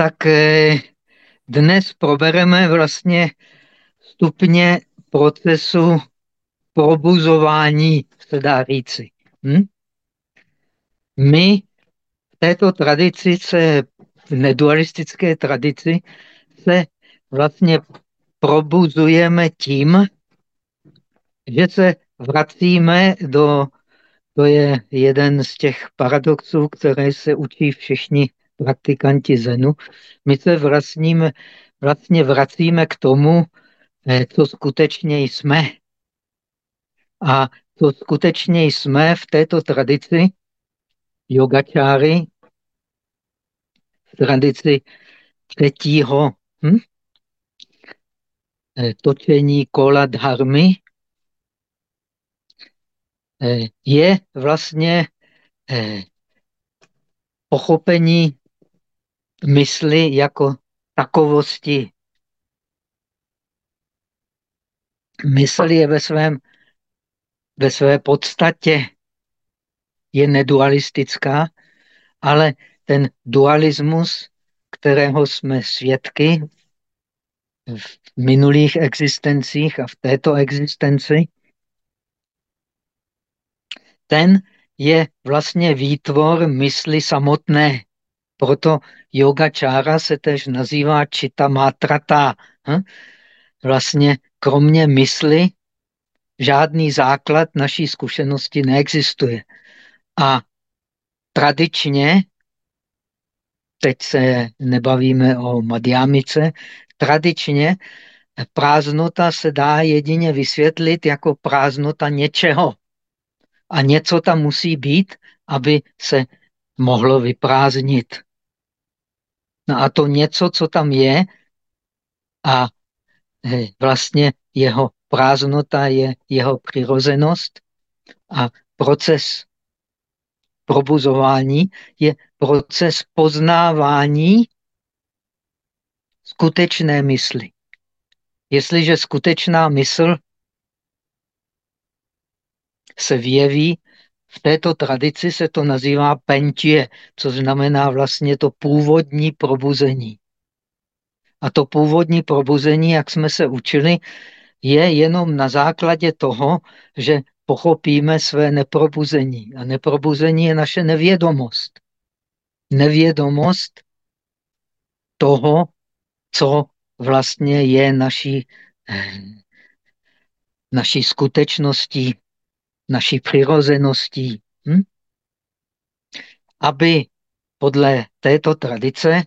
tak eh, dnes probereme vlastně stupně procesu probuzování, se dá říci. Hm? My v této tradici se, v nedualistické tradici, se vlastně probuzujeme tím, že se vracíme do, to je jeden z těch paradoxů, které se učí všichni praktikanti Zenu. My se vlastníme, vlastně vracíme k tomu, eh, co skutečně jsme. A co skutečně jsme v této tradici yogačáry, v tradici třetího hm? Eh, točení kola dharmy, eh, je vlastně pochopení mysli jako takovosti. Mysl je ve, svém, ve své podstatě je nedualistická, ale ten dualismus, kterého jsme svědky v minulých existencích a v této existenci, ten je vlastně výtvor mysli samotné. Proto yoga čára se tež nazývá čita matrata. Hm? Vlastně kromě mysli žádný základ naší zkušenosti neexistuje. A tradičně, teď se nebavíme o Madhyamice, tradičně prázdnota se dá jedině vysvětlit jako prázdnota něčeho. A něco tam musí být, aby se mohlo vyprázdnit. No a to něco, co tam je, a vlastně jeho prázdnota je jeho přirozenost a proces probuzování je proces poznávání skutečné mysli. Jestliže skutečná mysl se vyjeví, v této tradici se to nazývá pentie, co znamená vlastně to původní probuzení. A to původní probuzení, jak jsme se učili, je jenom na základě toho, že pochopíme své neprobuzení. A neprobuzení je naše nevědomost. Nevědomost toho, co vlastně je naší, eh, naší skutečností, naší přirozeností. Hm? Aby podle této tradice,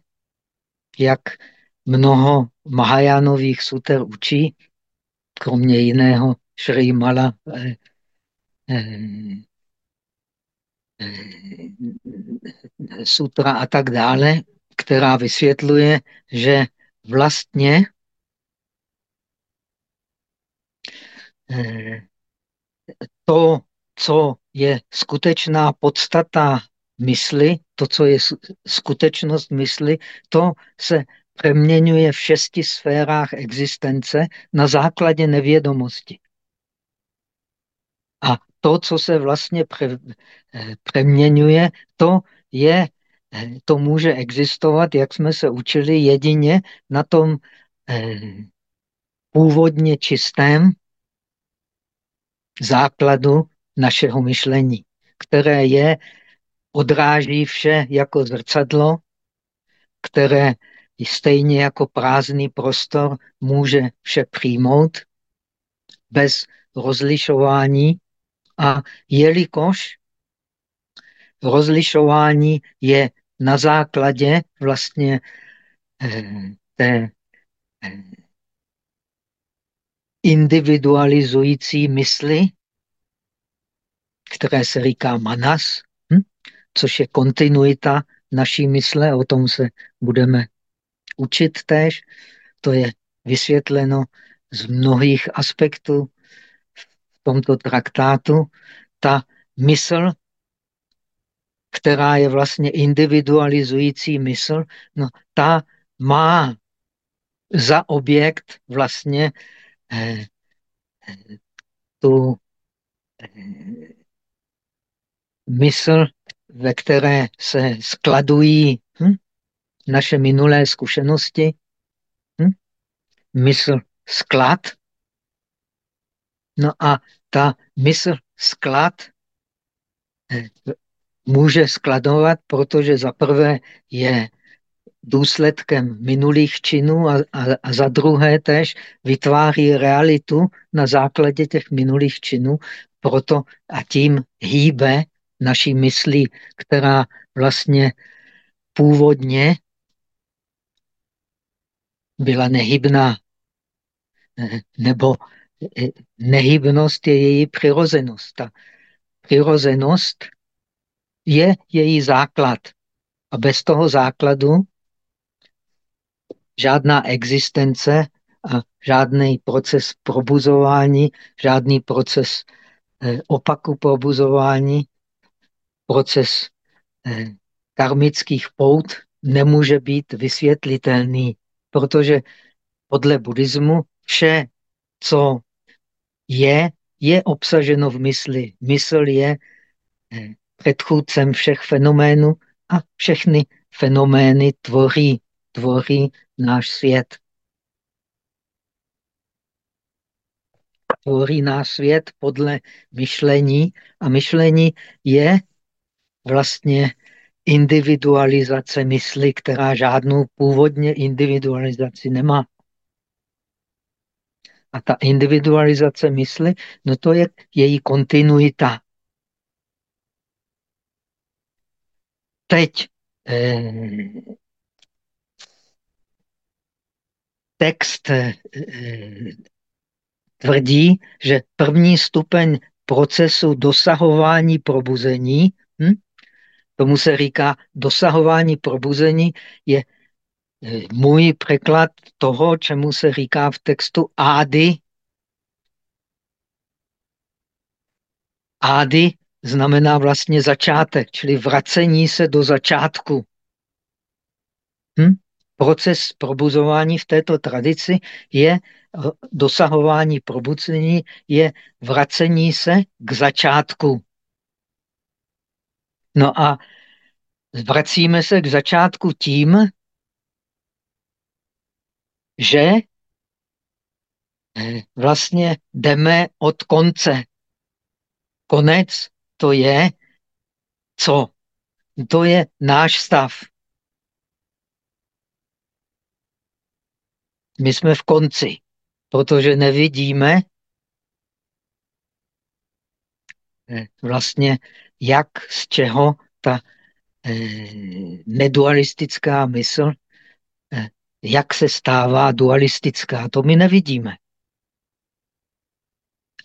jak mnoho Mahajánových suter učí, kromě jiného Šri Mala eh, eh, eh, sutra a tak dále, která vysvětluje, že vlastně eh, to, co je skutečná podstata mysli, to, co je skutečnost mysli, to se přeměňuje v šesti sférách existence na základě nevědomosti. A to, co se vlastně pre, eh, to je, eh, to může existovat, jak jsme se učili, jedině na tom eh, původně čistém základu našeho myšlení, které je, odráží vše jako zrcadlo, které stejně jako prázdný prostor může vše přijmout bez rozlišování. A jelikož rozlišování je na základě vlastně eh, té eh, individualizující mysli, které se říká manas, hm? což je kontinuita naší mysle, o tom se budeme učit též. To je vysvětleno z mnohých aspektů v tomto traktátu. Ta mysl, která je vlastně individualizující mysl, no, ta má za objekt vlastně tu eh, mysl, ve které se skladují hm, naše minulé zkušenosti. Hm? Mysl sklad. No a ta mysl sklad eh, může skladovat, protože za prvé je důsledkem minulých činů a, a, a za druhé tež vytváří realitu na základě těch minulých činů, proto a tím hýbe naší myslí, která vlastně původně byla nehybná, nebo eh, nehybnost je její přirozenost. Ta přirozenost je její základ. A bez toho základu žádná existence a žádný proces probuzování, žádný proces eh, opaku probuzování, proces eh, karmických pout nemůže být vysvětlitelný, protože podle buddhismu vše, co je, je obsaženo v mysli. Mysl je eh, předchůdcem všech fenoménů a všechny fenomény tvoří, tvoří náš svět. Tvoří náš svět podle myšlení a myšlení je vlastně individualizace mysli, která žádnou původně individualizaci nemá. A ta individualizace mysli, no to je její kontinuita. Teď eh, text eh, tvrdí, že první stupeň procesu dosahování probuzení, hm, tomu se říká dosahování probuzení, je eh, můj překlad toho, čemu se říká v textu ády. Ády znamená vlastně začátek, čili vracení se do začátku. Hm? Proces probuzování v této tradici je dosahování probuzení, je vracení se k začátku. No a vracíme se k začátku tím, že eh, vlastně jdeme od konce. Konec to je co? To je náš stav. My jsme v konci, protože nevidíme eh, vlastně, jak z čeho ta eh, nedualistická mysl, eh, jak se stává dualistická, to my nevidíme.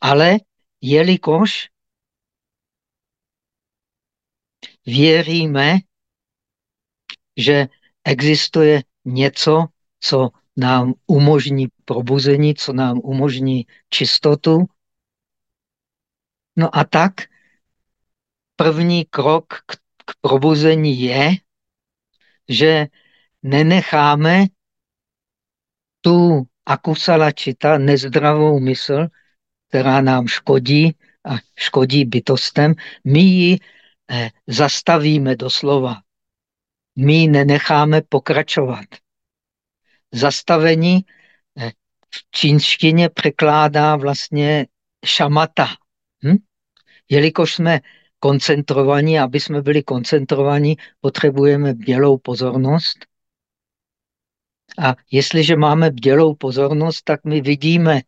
Ale jelikož věříme, že existuje něco, co nám umožní probuzení, co nám umožní čistotu. No a tak první krok k, k probuzení je, že nenecháme tu akusala čita, nezdravou mysl, která nám škodí a škodí bytostem, my ji eh, zastavíme doslova. My ji nenecháme pokračovat zastavení eh, v čínštině překládá vlastně šamata. Hm? Jelikož jsme koncentrovaní, aby jsme byli koncentrovaní, potřebujeme bdělou pozornost. A jestliže máme bdělou pozornost, tak my vidíme,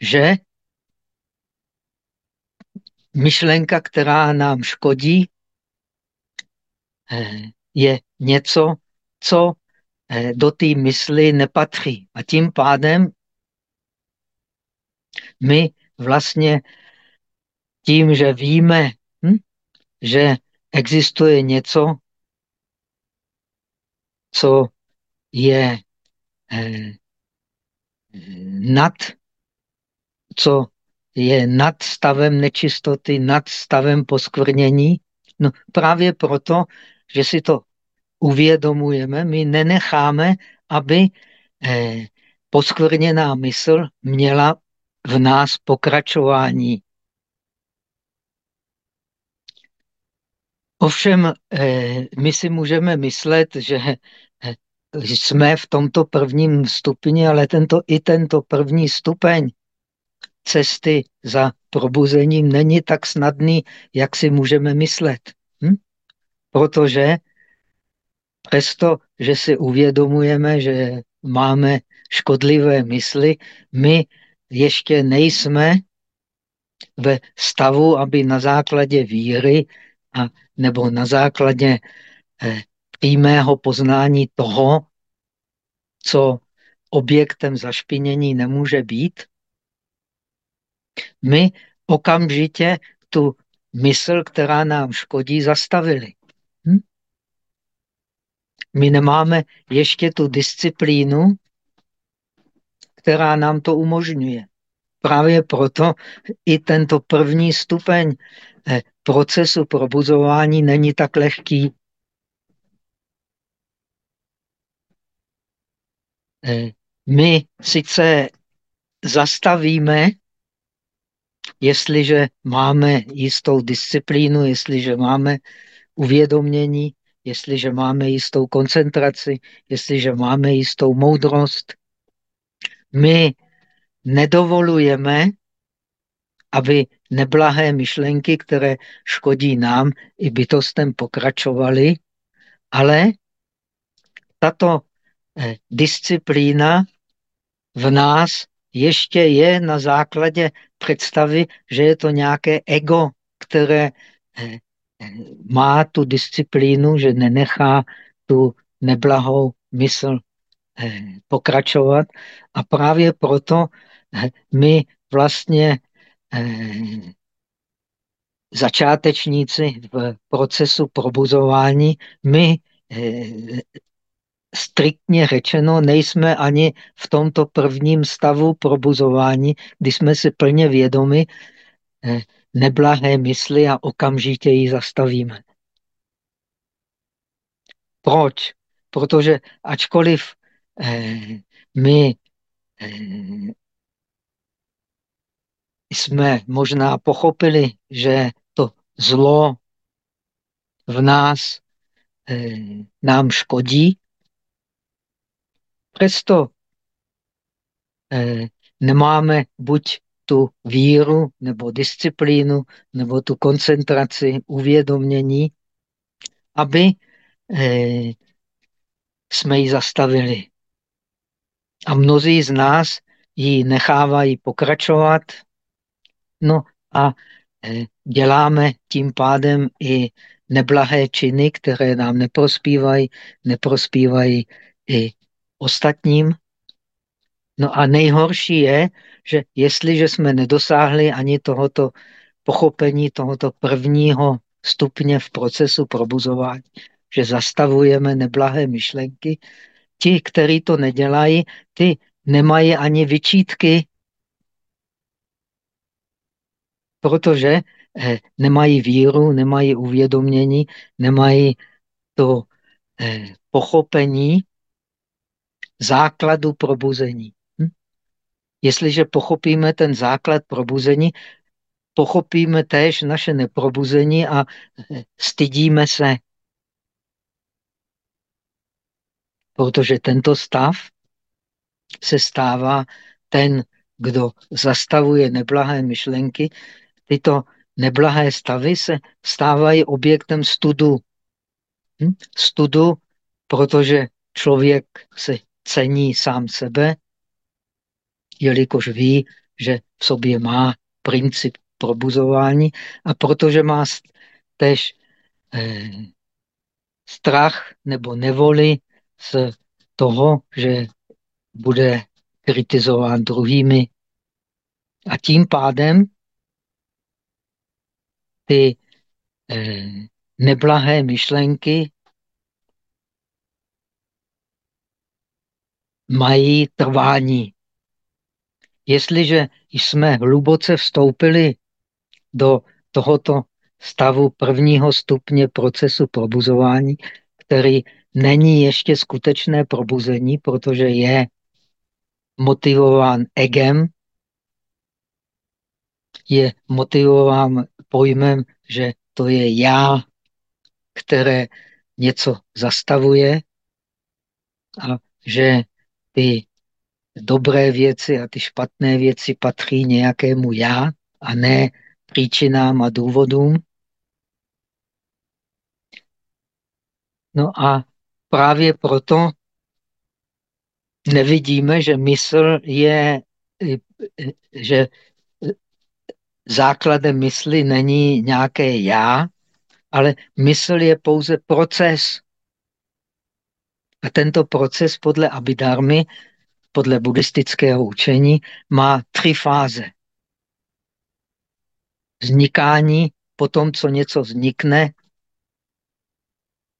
že myšlenka, která nám škodí, eh, je něco, co do té mysli nepatří. A tím pádem my vlastně tím, že víme, hm, že existuje něco, co je eh, nad, co je nad stavem nečistoty, nad stavem poskvrnění, no právě proto, že si to uvědomujeme, my nenecháme, aby eh, poskvrněná mysl měla v nás pokračování. Ovšem, eh, my si můžeme myslet, že eh, jsme v tomto prvním stupni, ale tento, i tento první stupeň cesty za probuzením není tak snadný, jak si můžeme myslet. Hm? Protože přesto, že si uvědomujeme, že máme škodlivé mysli, my ještě nejsme ve stavu, aby na základě víry a, nebo na základě eh, přímého poznání toho, co objektem zašpinění nemůže být, my okamžitě tu mysl, která nám škodí, zastavili. Hm? My nemáme ještě tu disciplínu, která nám to umožňuje. Právě proto i tento první stupeň eh, procesu probuzování není tak lehký. Eh, my sice zastavíme, jestliže máme jistou disciplínu, jestliže máme uvědomění, jestliže máme jistou koncentraci, jestliže máme jistou moudrost, my nedovolujeme, aby neblahé myšlenky, které škodí nám i bytostem, pokračovaly, ale tato eh, disciplína v nás ještě je na základě představy, že je to nějaké ego, které eh, má tu disciplínu, že nenechá tu neblahou mysl pokračovat. A právě proto my vlastně začátečníci v procesu probuzování, my striktně řečeno nejsme ani v tomto prvním stavu probuzování, kdy jsme si plně vědomi eh, neblahé mysli a okamžitě ji zastavíme. Proč? Protože ačkoliv eh, my eh, jsme možná pochopili, že to zlo v nás nám škodí, Přesto eh, nemáme buď tu víru, nebo disciplínu, nebo tu koncentraci, uvědomění, aby eh, jsme ji zastavili. A mnozí z nás ji nechávají pokračovat. No a eh, děláme tím pádem i neblahé činy, které nám neprospívají, neprospívají i ostatním. No a nejhorší je, že jestliže jsme nedosáhli ani tohoto pochopení, tohoto prvního stupně v procesu probuzování, že zastavujeme neblahé myšlenky, ti, kteří to nedělají, ty nemají ani vyčítky, protože eh, nemají víru, nemají uvědomění, nemají to eh, pochopení, základu probuzení. Jestliže pochopíme ten základ probuzení, pochopíme též naše neprobuzení a eh, stydíme se. Protože tento stav se stává ten, kdo zastavuje neblahé myšlenky, tyto neblahé stavy se stávají objektem studu. Hm? Studu, protože člověk se cení sám sebe, jelikož ví, že v sobě má princip probuzování a protože má tež eh, strach nebo nevoli z toho, že bude kritizován druhými. A tím pádem ty eh, neblahé myšlenky mají trvání. Jestliže jsme hluboce vstoupili do tohoto stavu prvního stupně procesu probuzování, který není ještě skutečné probuzení, protože je motivován egem, je motivován pojmem, že to je já, které něco zastavuje, a že ty dobré věci a ty špatné věci patří nějakému já a ne příčinám a důvodům. No a právě proto nevidíme, že mysl je, že základem mysli není nějaké já, ale mysl je pouze proces. A tento proces podle Abhidharmy, podle buddhistického učení, má tři fáze. Vznikání, potom, co něco vznikne,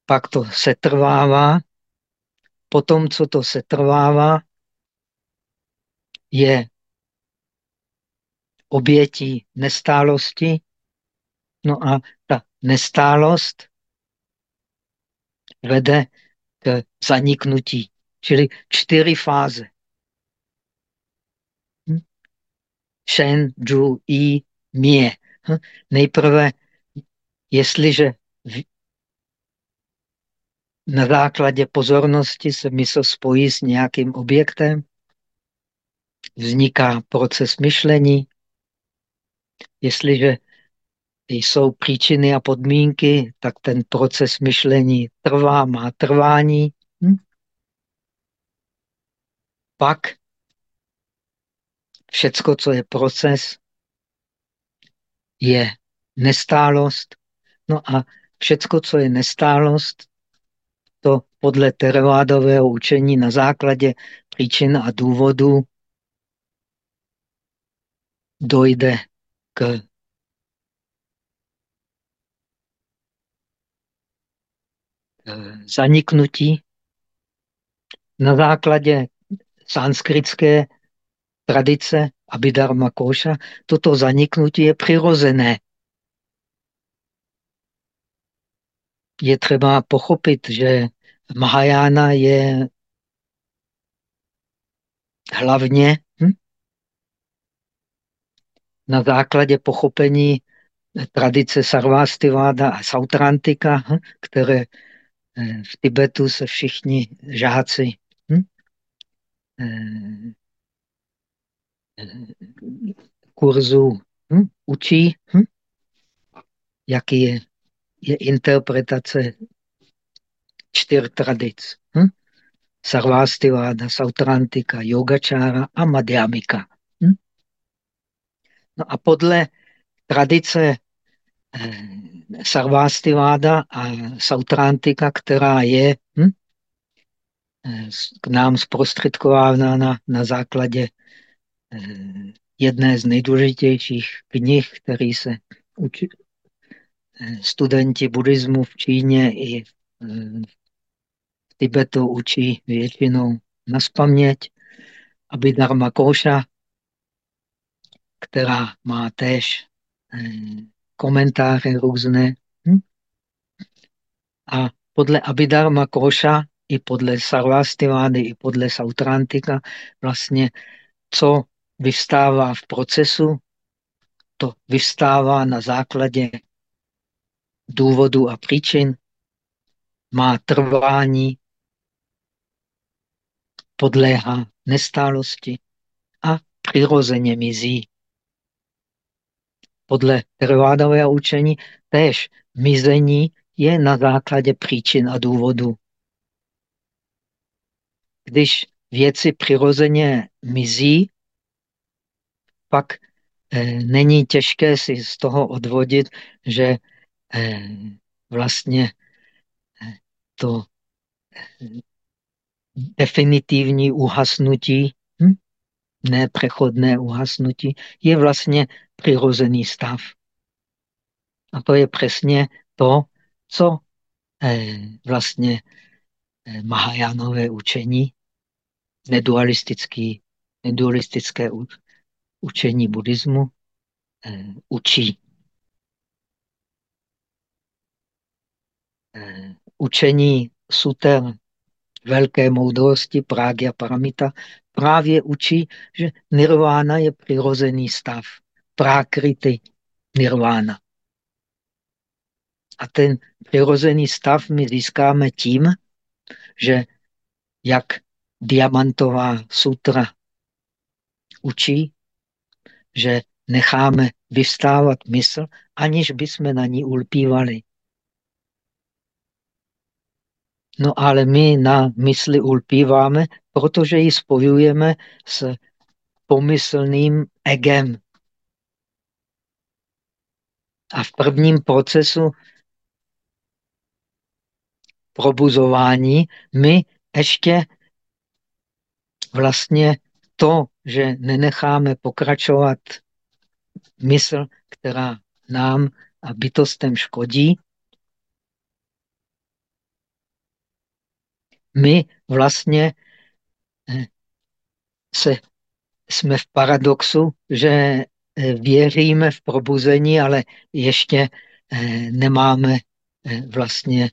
pak to setrvává, potom, co to setrvává, je obětí nestálosti. No a ta nestálost vede k zaniknutí, čili čtyři fáze. Hm? Shen, Zhu, Yi, Mie. Hm? Nejprve, jestliže na základě pozornosti se mysl spojí s nějakým objektem, vzniká proces myšlení. Jestliže jsou příčiny a podmínky, tak ten proces myšlení trvá, má trvání. Hm? Pak všecko, co je proces, je nestálost. No a všecko, co je nestálost, to podle teravádového učení na základě příčin a důvodů dojde k zaniknutí na základě sanskritské tradice Abhidharma Koša, toto zaniknutí je přirozené. Je třeba pochopit, že Mahajana je hlavně hm, na základě pochopení tradice Sarvastiváda a Sautrantika, hm, které eh, v Tibetu se všichni žáci hm, eh, kurzu hm, učí, hm, jaký je, je interpretace čtyř tradic. Hm? Sarvastiváda, Sautrantika, Yogačára a Madhyamika. Hm? No a podle tradice eh, Sarvastiváda a Sautrantika, která je hm? Eh, k nám zprostředkována na, na základě jedné z nejdůležitějších knih, který se učí, eh, studenti buddhismu v Číně i v Tibetu učí většinou na spaměť, aby Dharma Koša, která má též komentáře různé. Hm? A podle Abhidharma Koša i podle Sarvastivády, i podle Sautrantika vlastně co vyvstává v procesu, to vyvstává na základě důvodu a příčin, má trvání, podléhá nestálosti a přirozeně mizí. Podle trvádového učení též mizení je na základě příčin a důvodů. Když věci přirozeně mizí, pak eh, není těžké si z toho odvodit, že eh, vlastně eh, to definitivní uhasnutí, hm? nepřechodné uhasnutí, je vlastně přirozený stav. A to je přesně to, co vlastně Mahajánové učení, nedualistické učení buddhismu eh, učí. Eh, učení suter velké moudrosti Prágya Paramita právě učí, že nirvána je přirozený stav. Prákrity nirvána. A ten přirozený stav my získáme tím, že jak diamantová sutra učí, že necháme vystávat mysl, aniž bychom na ní ulpívali. No ale my na mysli ulpíváme, protože ji spojujeme s pomyslným egem. A v prvním procesu probuzování my ještě vlastně to, že nenecháme pokračovat mysl, která nám a bytostem škodí, my vlastně eh, se, jsme v paradoxu, že eh, věříme v probuzení, ale ještě eh, nemáme vlastně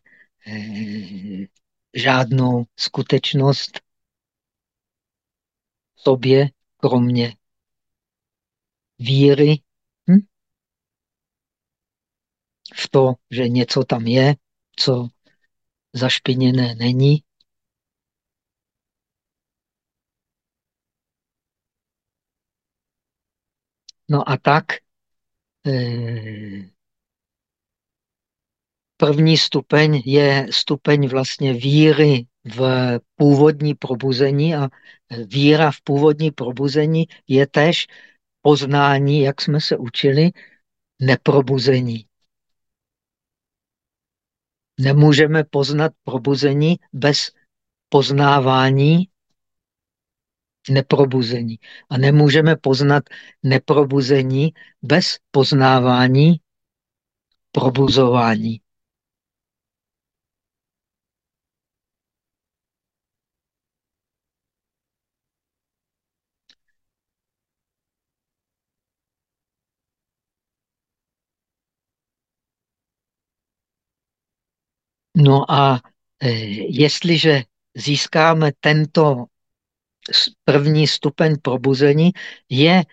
žádnou skutečnost sobě, kromě víry hm? v to, že něco tam je, co zašpiněné není. No a tak eh, První stupeň je stupeň vlastně víry v původní probuzení a víra v původní probuzení je tež poznání, jak jsme se učili, neprobuzení. Nemůžeme poznat probuzení bez poznávání neprobuzení. A nemůžeme poznat neprobuzení bez poznávání probuzování. No a e, jestliže získáme tento první stupeň probuzení, je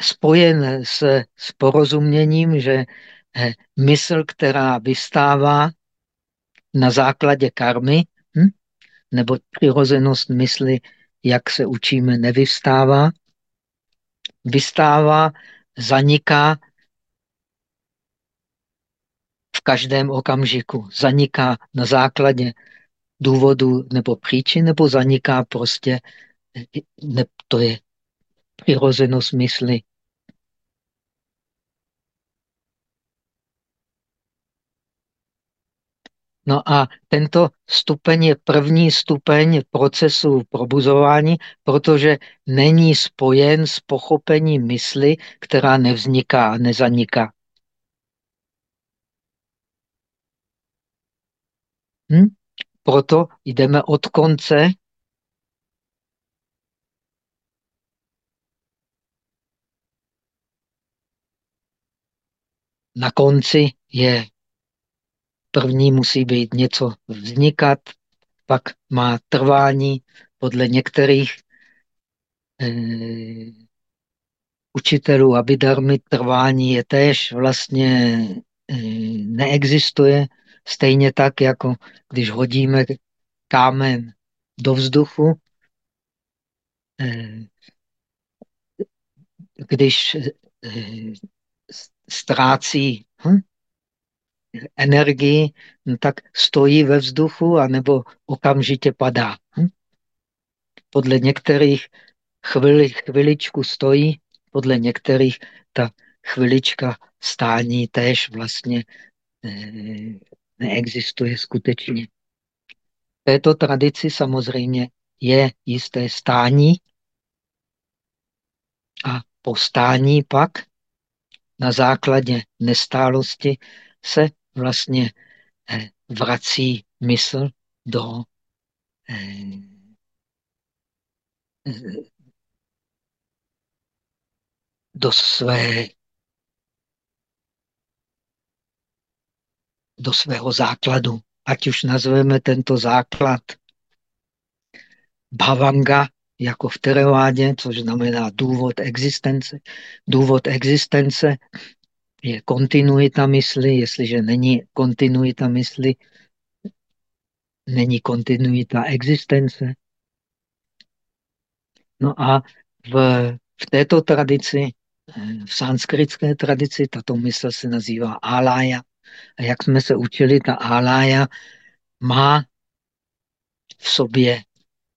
spojen s, s porozuměním, že e, mysl, která vystává na základě karmy, hm? nebo přirozenost mysli, jak se učíme, nevystává, vystává, zaniká v každém okamžiku. Zaniká na základě důvodu nebo příčin, nebo zaniká prostě, ne, to je přirozenost mysli. No a tento stupeň je první stupeň procesu probuzování, protože není spojen s pochopením mysli, která nevzniká a nezaniká. Hm? Proto jdeme od konce na konci je první musí být něco vznikat, pak má trvání podle některých eh, učitelů abidarmy trvání je též vlastně eh, neexistuje. Stejně tak, jako když hodíme kámen do vzduchu, eh, když eh, ztrácí hm, energii, no tak stojí ve vzduchu anebo okamžitě padá. Hm? Podle některých chvili, chviličku stojí, podle některých ta chvilička stání též vlastně eh, neexistuje skutečně. V této tradici samozřejmě je jisté stání a po stání pak na základě nestálosti se vlastně eh, vrací mysl do eh, do své do svého základu. Ať už nazveme tento základ bhavanga, jako v Terevádě, což znamená důvod existence. Důvod existence je kontinuita mysli. Jestliže není kontinuita mysli, není kontinuita existence. No a v, v této tradici, eh, v sanskritské tradici, tato mysl se nazývá alaya. A jak jsme se učili, ta alaya má v sobě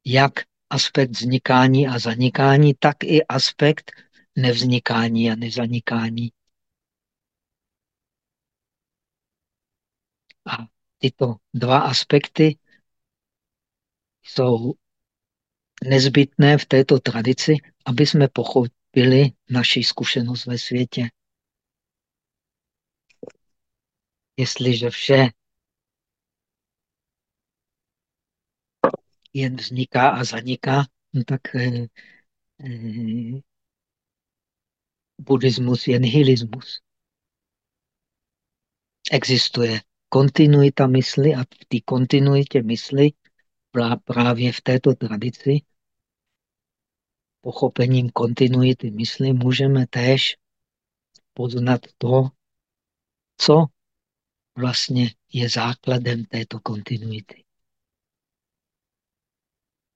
jak aspekt vznikání a zanikání, tak i aspekt nevznikání a nezanikání. A tyto dva aspekty jsou nezbytné v této tradici, aby jsme pochopili naši zkušenost ve světě. Jestliže vše jen vzniká a zaniká, no tak eh, eh, buddhismus je nihilismus. Existuje kontinuita mysli a v té kontinuitě mysli právě v této tradici pochopením kontinuity mysli můžeme též poznat to, co vlastně je základem této kontinuity.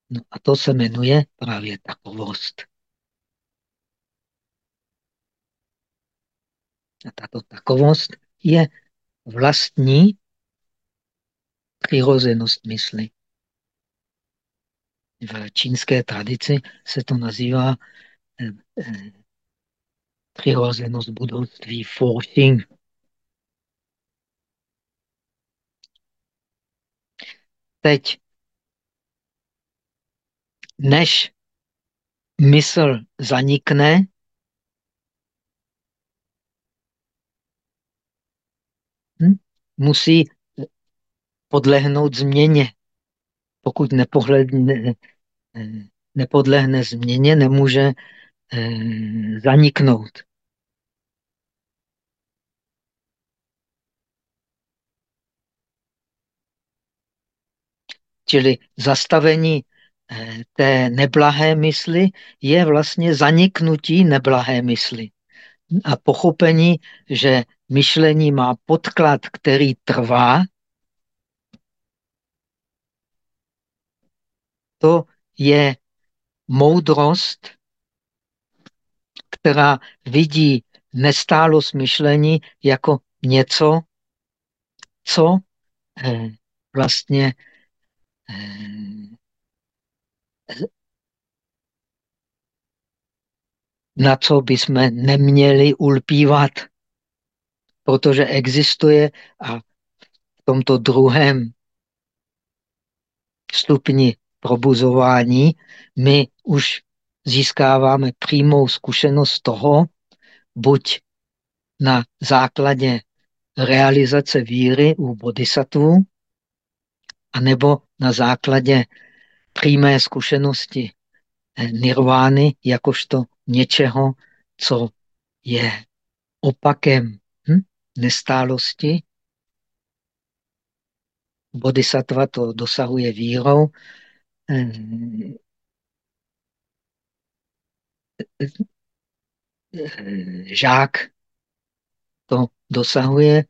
No a to se jmenuje právě takovost. A tato takovost je vlastní přirozenost mysli. V čínské tradici se to nazývá eh, eh, přirozenost budouctví Forxing. Teď, než mysl zanikne, hm, musí podlehnout změně. Pokud nepohledne, nepodlehne změně, nemůže eh, zaniknout. Čili zastavení eh, té neblahé mysli je vlastně zaniknutí neblahé mysli. A pochopení, že myšlení má podklad, který trvá, to je moudrost, která vidí nestálost myšlení jako něco, co eh, vlastně na co bychom neměli ulpívat, protože existuje a v tomto druhém stupni probuzování my už získáváme přímou zkušenost toho, buď na základě realizace víry u bodhisattvů, anebo na základě přímé zkušenosti eh, nirvány jakožto něčeho, co je opakem hm? nestálosti. Bodhisattva to dosahuje vírou, eh, žák to dosahuje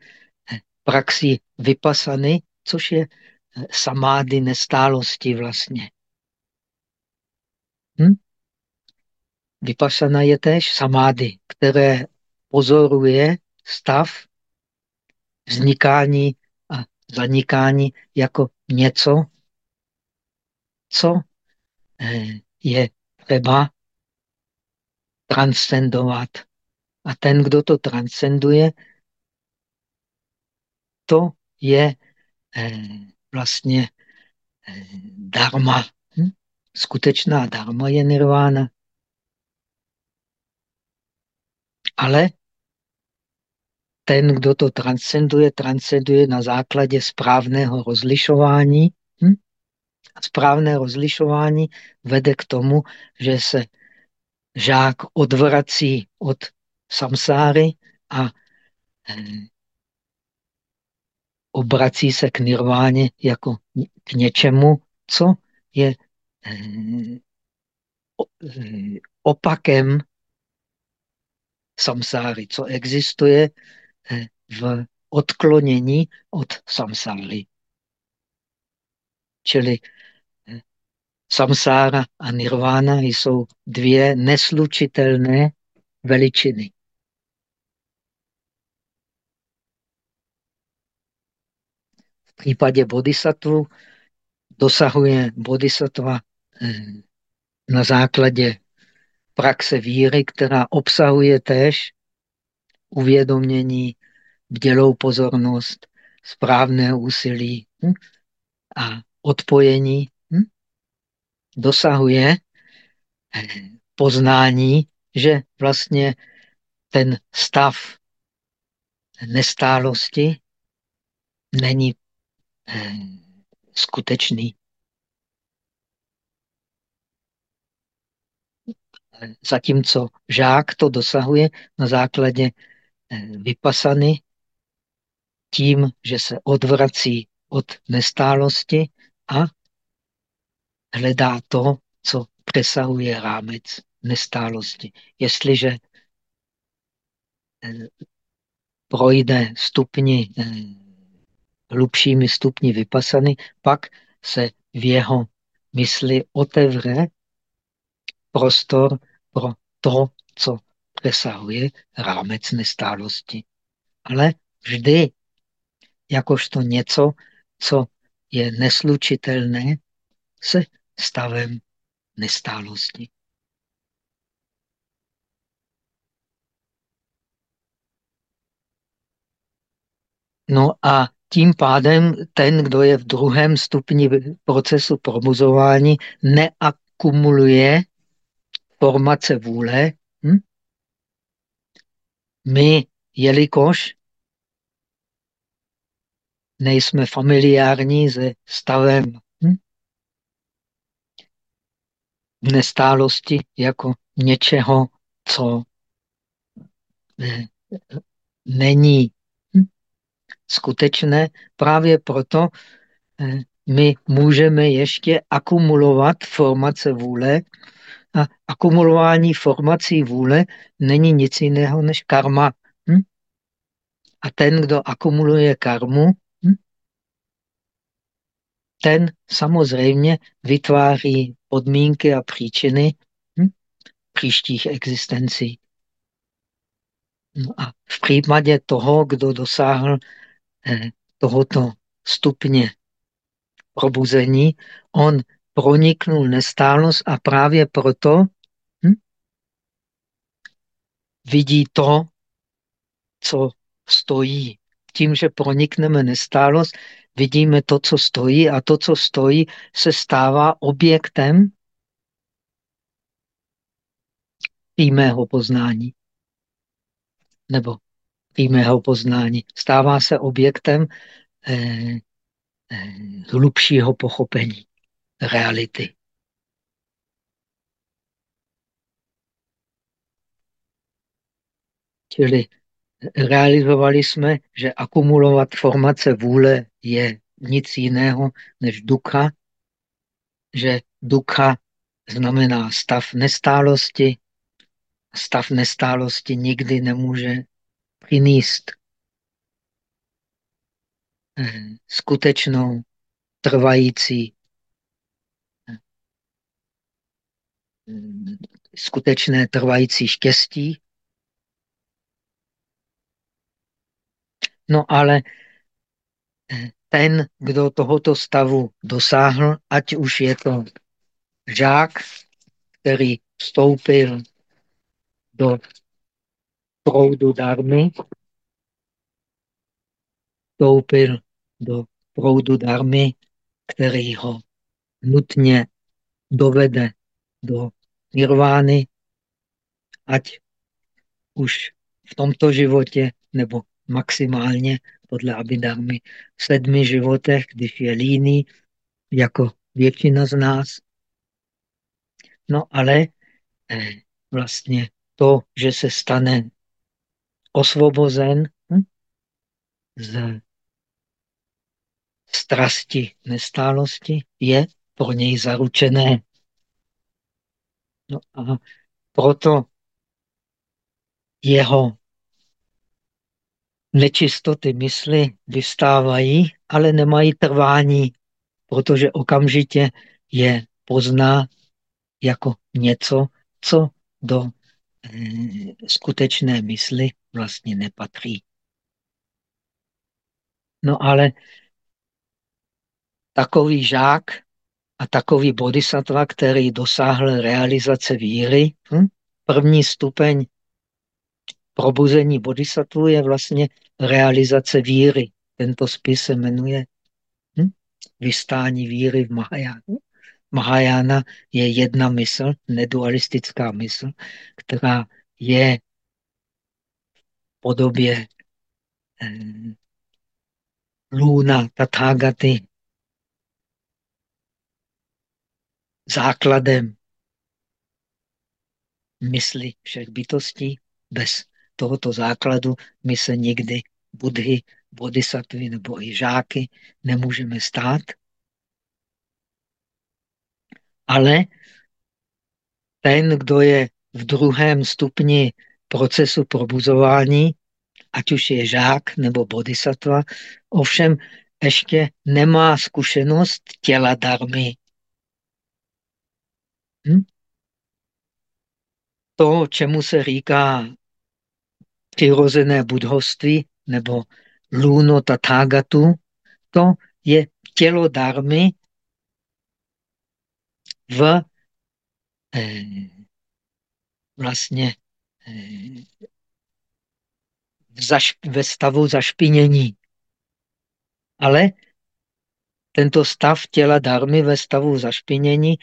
praxi vypasany, což je samády nestálosti vlastně. Hm? Vypasana je též samády, které pozoruje stav vznikání a zanikání jako něco, co eh, je třeba transcendovat. A ten, kdo to transcenduje, to je eh, vlastně eh, dharma. Hm? Skutečná dharma je nirvána. Ale ten, kdo to transcenduje, transcenduje na základě správného rozlišování. Hm? A správné rozlišování vede k tomu, že se žák odvrací od samsáry a eh, obrací se k nirváně jako k něčemu, co je eh, eh, opakem samsáry, co existuje v odklonění od samsáry. Čili samsára a nirvana jsou dvě neslučitelné veličiny. V případě bodhisattva dosahuje bodhisattva eh, na základě praxe víry, která obsahuje též uvědomění, bdělou pozornost, správné úsilí hm? a odpojení, hm? dosahuje eh, poznání, že vlastně ten stav nestálosti není skutečný. Zatímco žák to dosahuje na základě eh, vypasany tím, že se odvrací od nestálosti a hledá to, co přesahuje rámec nestálosti. Jestliže eh, projde stupni, eh, hlubšími stupni vypasany, pak se v jeho mysli otevře prostor pro to, co přesahuje rámec nestálosti. Ale vždy jakožto něco, co je neslučitelné se stavem nestálosti. No a tím pádem ten, kdo je v druhém stupni procesu probuzování, neakumuluje formace vůle. Hm? My, jelikož nejsme familiární se stavem hm? nestálosti jako něčeho, co není hm? Skutečné. Právě proto eh, my můžeme ještě akumulovat formace vůle a akumulování formací vůle není nic jiného než karma. Hm? A ten, kdo akumuluje karmu, ten samozřejmě vytváří podmínky a příčiny hm, příštích existencí. No a v případě toho, kdo dosáhl tohoto stupně probuzení, on proniknul nestálost a právě proto hm, vidí to, co stojí. Tím, že pronikneme nestálost, vidíme to, co stojí a to, co stojí, se stává objektem přímého poznání. Nebo přímého poznání. Stává se objektem eh, eh, hlubšího pochopení reality. Čili realizovali jsme, že akumulovat formace vůle je nic jiného než ducha, že ducha znamená stav nestálosti. Stav nestálosti nikdy nemůže přinést eh, skutečnou, trvající, eh, skutečné trvající štěstí, No ale eh, ten, kdo tohoto stavu dosáhl, ať už je to žák, který vstoupil do proudu darmy, vstoupil do proudu darmy, který ho nutně dovede do nirvány, ať už v tomto životě nebo maximálně podle Abhidharmy v sedmi životech, když je líný, jako většina z nás. No ale eh, vlastně to, že se stane osvobozen hm, z strasti nestálosti, je pro něj zaručené. No a proto jeho nečistoty mysli vystávají, ale nemají trvání, protože okamžitě je pozná jako něco, co do e, skutečné mysli vlastně nepatří. No ale takový žák a takový bodhisattva, který dosáhl realizace víry, hm? první stupeň probuzení bodhisattva je vlastně realizace víry. Tento spis se jmenuje hm? Vystání víry v Mahajánu. Mahajana je jedna mysl, nedualistická mysl, která je podobě eh, luna Tathagaty základem mysli všech bytostí. Bez tohoto základu my se nikdy budhy, bodhisattvy nebo i žáky nemůžeme stát. Ale ten, kdo je v druhém stupni procesu probuzování, ať už je žák nebo bodhisattva, ovšem ještě nemá zkušenost těla darmy. Hm? To, čemu se říká přirozené budhoství nebo luno tathagatu, to je tělo darmy v eh, vlastně zaš, ve stavu zašpinění. Ale tento stav těla darmy ve stavu zašpinění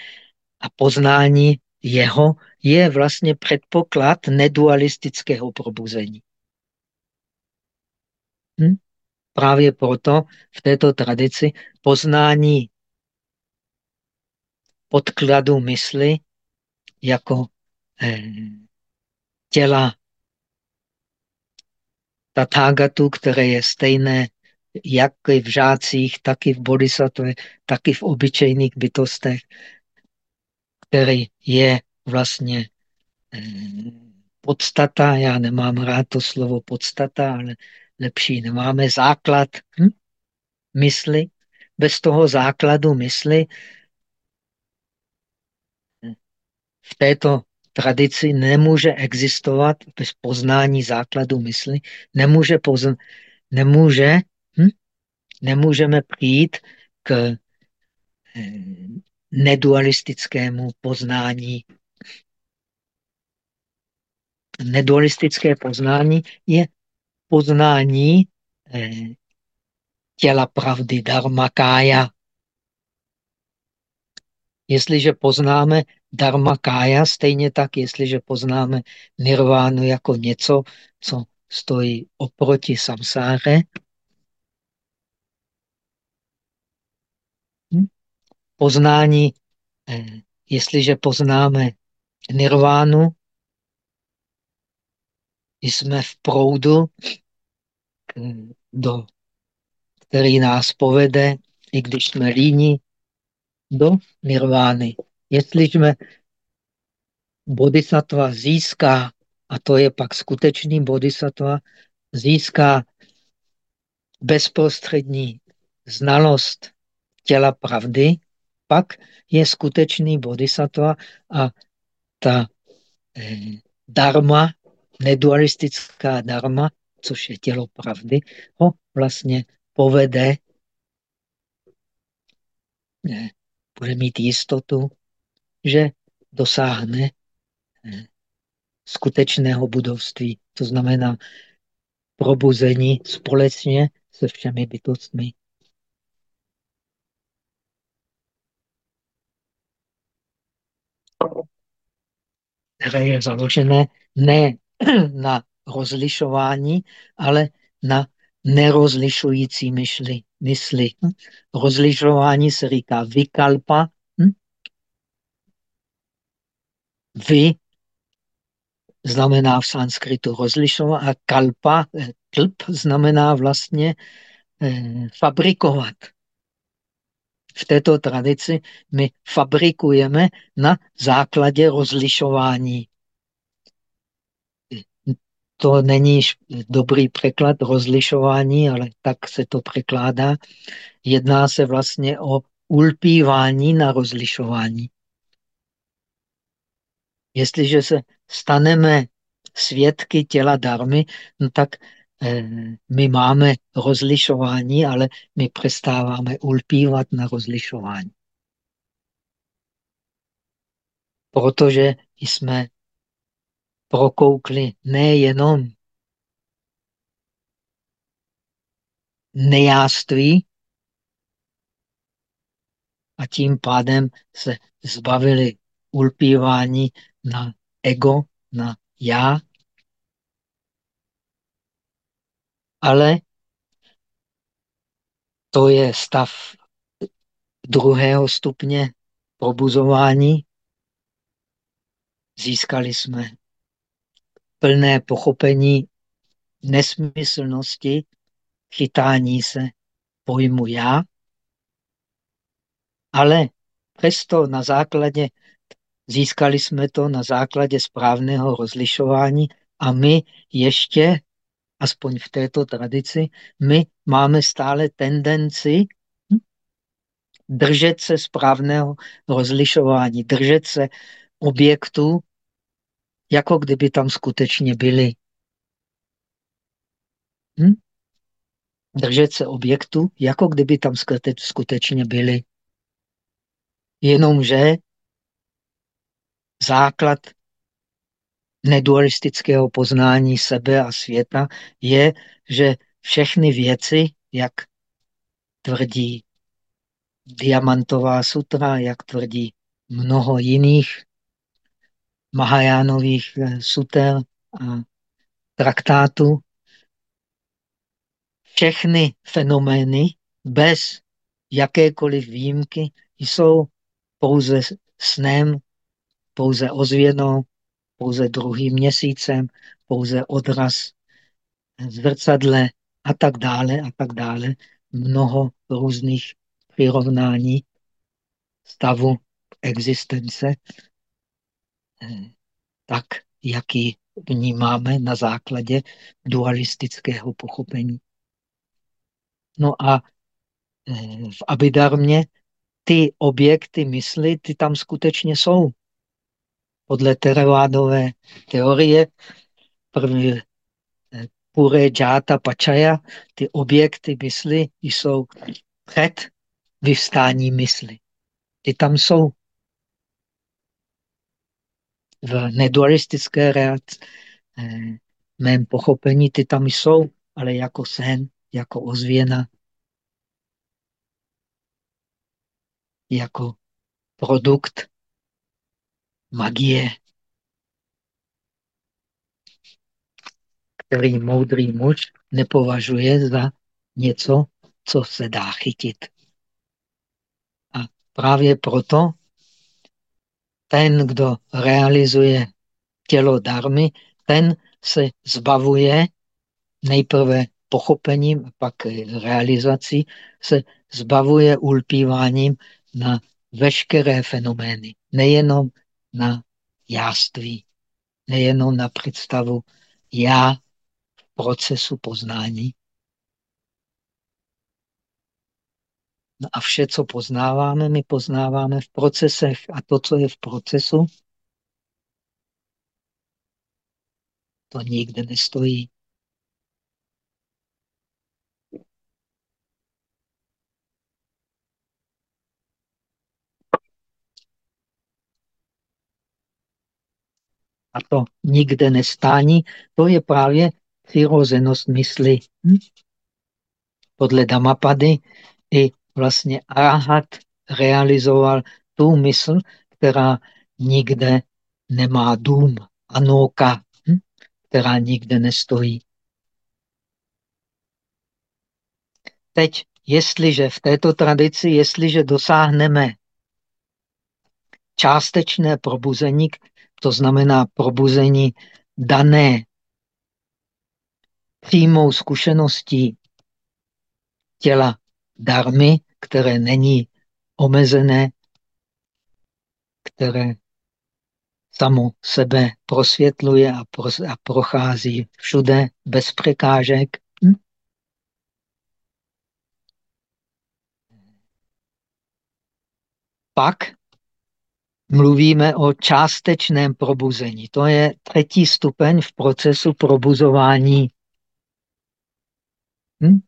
a poznání jeho je vlastně předpoklad nedualistického probuzení. Hm? Právě proto v této tradici poznání podkladu mysli jako eh, těla tathagatu, které je stejné jak v žácích, tak i v bodhisattvě, tak i v obyčejných bytostech, který je vlastně eh, podstata, já nemám rád to slovo podstata, ale lepší nemáme základ hm? mysli. Bez toho základu mysli v této tradici nemůže existovat bez poznání základu mysli, nemůže, pozn nemůže hm? nemůžeme přijít k eh, nedualistickému poznání. Nedualistické poznání je poznání eh, těla pravdy, dharma kája. Jestliže poznáme dharma kája, stejně tak, jestliže poznáme nirvánu jako něco, co stojí oproti samsáře, hm? poznání, eh, jestliže poznáme nirvánu, jsme v proudu, do, který nás povede, i když jsme líní, do nirvány. Jestliže bodhisattva získá, a to je pak skutečný bodhisattva, získá bezprostřední znalost těla pravdy, pak je skutečný bodhisattva a ta eh, dharma, nedualistická dharma, což je tělo pravdy, ho vlastně povede, ne, bude mít jistotu, že dosáhne ne, skutečného budovství. To znamená probuzení společně se všemi bytostmi. které je založené ne na rozlišování, ale na nerozlišující myšli, mysli. Rozlišování se říká vykalpa. Hm? Vy znamená v sanskritu rozlišovat a kalpa, eh, klp, znamená vlastně eh, fabrikovat. V této tradici my fabrikujeme na základě rozlišování to není dobrý překlad rozlišování, ale tak se to překládá. Jedná se vlastně o ulpívání na rozlišování. Jestliže se staneme svědky těla darmy, no tak eh, my máme rozlišování, ale my přestáváme ulpívat na rozlišování. Protože jsme prokoukli nejenom nejáství a tím pádem se zbavili ulpívání na ego, na já, ale to je stav druhého stupně probuzování. Získali jsme plné pochopení nesmyslnosti chytání se pojmu já, ale přesto na základě, získali jsme to na základě správného rozlišování a my ještě, aspoň v této tradici, my máme stále tendenci držet se správného rozlišování, držet se objektů, jako kdyby tam skutečně byly. Hm? Držet se objektu, jako kdyby tam skutečně byly. Jenomže základ nedualistického poznání sebe a světa je, že všechny věci, jak tvrdí Diamantová sutra, jak tvrdí mnoho jiných Mahajánových eh, suter a traktátů, všechny fenomény bez jakékoliv výjimky jsou pouze snem, pouze ozvěnou, pouze druhým měsícem, pouze odraz zrcadle a tak dále a tak dále. Mnoho různých přirovnání stavu existence, tak, jaký vnímáme na základě dualistického pochopení. No a eh, v Abidarmě ty objekty mysli, ty tam skutečně jsou. Podle teravádové teorie první eh, pure džáta pačaja, ty objekty mysli jsou před vyvstání mysli. Ty tam jsou. V nedualistické reakci eh, mém pochopení ty tam jsou, ale jako sen, jako ozvěna, jako produkt magie, který moudrý muž nepovažuje za něco, co se dá chytit. A právě proto ten, kdo realizuje tělo darmy, ten se zbavuje nejprve pochopením, pak realizací, se zbavuje ulpíváním na veškeré fenomény, nejenom na jáství, nejenom na představu já v procesu poznání. No a vše, co poznáváme, my poznáváme v procesech. A to, co je v procesu, to nikde nestojí. A to nikde nestání, to je právě přirozenost mysli. Hm? Podle Damapady i vlastně Arahat realizoval tu mysl, která nikde nemá dům, anóka, hm? která nikde nestojí. Teď, jestliže v této tradici, jestliže dosáhneme částečné probuzení, to znamená probuzení dané přímou zkušeností těla darmy, které není omezené, které samo sebe prosvětluje a, pro, a prochází všude bez překážek. Hm? pak mluvíme o částečném probuzení. To je třetí stupeň v procesu probuzování. Hm?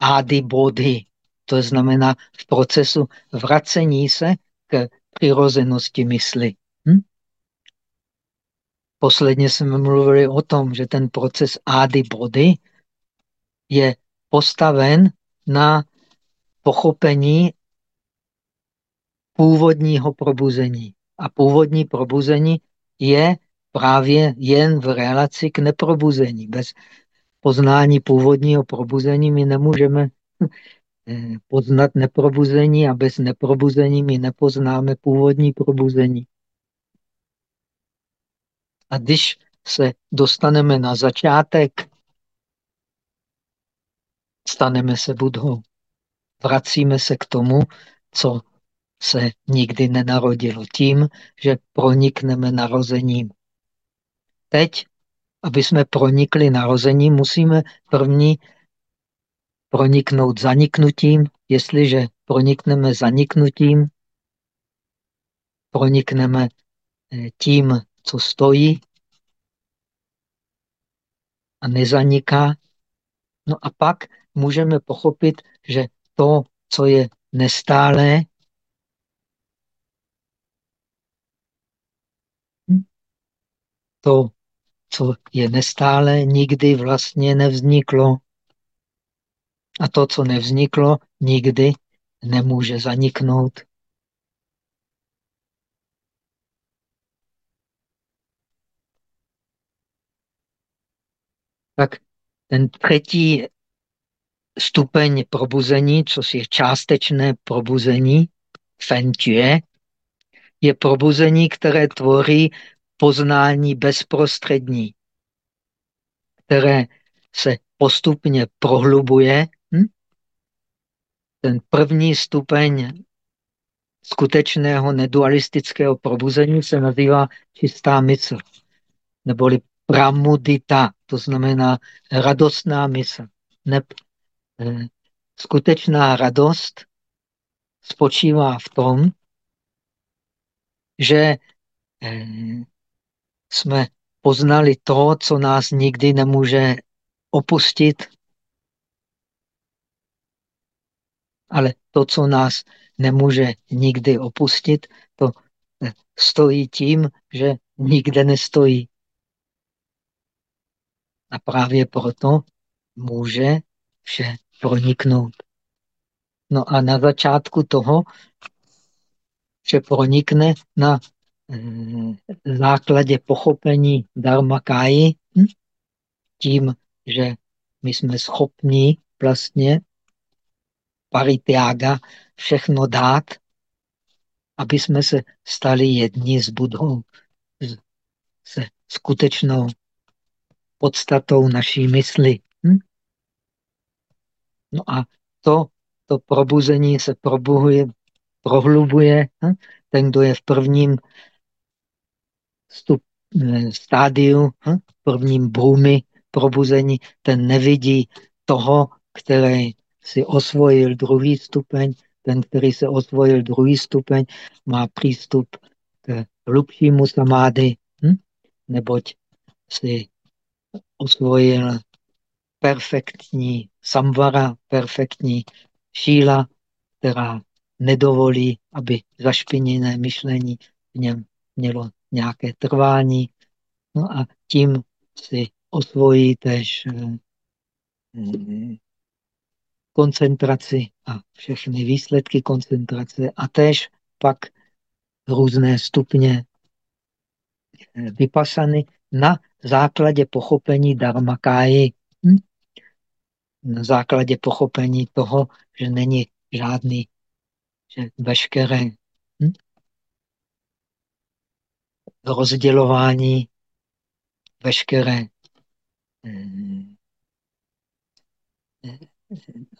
Adi bodhi. To znamená v procesu vracení se k přirozenosti mysli. Hm? Posledně jsme mluvili o tom, že ten proces adi body je postaven na pochopení původního probuzení. A původní probuzení je právě jen v relaci k neprobuzení. Bez poznání původního probuzení my nemůžeme eh, poznat neprobuzení a bez neprobuzení my nepoznáme původní probuzení. A když se dostaneme na začátek, staneme se budhou. Vracíme se k tomu, co se nikdy nenarodilo tím, že pronikneme narozením. Teď, aby jsme pronikli narozením, musíme první proniknout zaniknutím. Jestliže pronikneme zaniknutím, pronikneme eh, tím, co stojí a nezaniká. No a pak můžeme pochopit, že to, co je nestálé, to, co je nestále, nikdy vlastně nevzniklo. A to, co nevzniklo, nikdy nemůže zaniknout. Tak ten třetí stupeň probuzení, což je částečné probuzení, fentue, je probuzení, které tvoří poznání bezprostřední, které se postupně prohlubuje. Hm? Ten první stupeň skutečného nedualistického probuzení se nazývá čistá mysl, neboli pramudita, to znamená radostná mysl. Ne, eh, skutečná radost spočívá v tom, že eh, jsme poznali to, co nás nikdy nemůže opustit, ale to, co nás nemůže nikdy opustit, to stojí tím, že nikde nestojí. A právě proto může vše proniknout. No a na začátku toho vše pronikne na základě pochopení dharmakáji, hm? tím, že my jsme schopni vlastně paritiága všechno dát, aby jsme se stali jedni s Budhou, se skutečnou podstatou naší mysli. Hm? No a to, to probuzení se probuhuje, prohlubuje. Hm? Ten, kdo je v prvním stup, stádiu, hm, prvním brůmy probuzení, ten nevidí toho, který si osvojil druhý stupeň, ten, který se osvojil druhý stupeň, má přístup k hlubšímu samády, hm? neboť si osvojil perfektní samvara, perfektní šíla, která nedovolí, aby zašpiněné myšlení v něm mělo nějaké trvání. No a tím si osvojí tež eh, koncentraci a všechny výsledky koncentrace a tež pak různé stupně eh, vypasany na základě pochopení dharmakáji. Hm? Na základě pochopení toho, že není žádný, že veškeré hm? Rozdělování veškeré eh,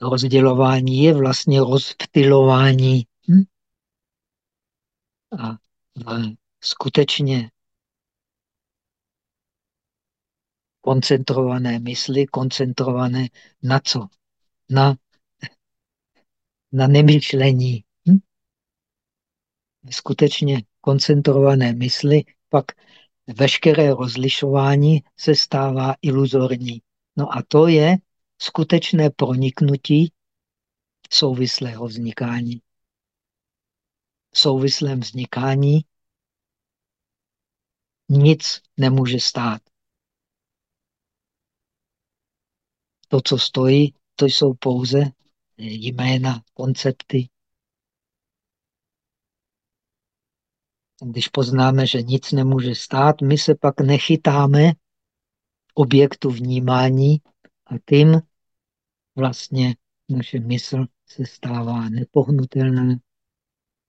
rozdělování je vlastně rozptilování. Hm? A skutečně koncentrované mysli, koncentrované na co? Na, na nemyšlení. Hm? skutečně koncentrované mysli, pak veškeré rozlišování se stává iluzorní. No a to je skutečné proniknutí souvislého vznikání. V souvislém vznikání nic nemůže stát. To, co stojí, to jsou pouze jména, koncepty. Když poznáme, že nic nemůže stát, my se pak nechytáme objektu vnímání a tím vlastně naše mysl se stává nepohnutelná,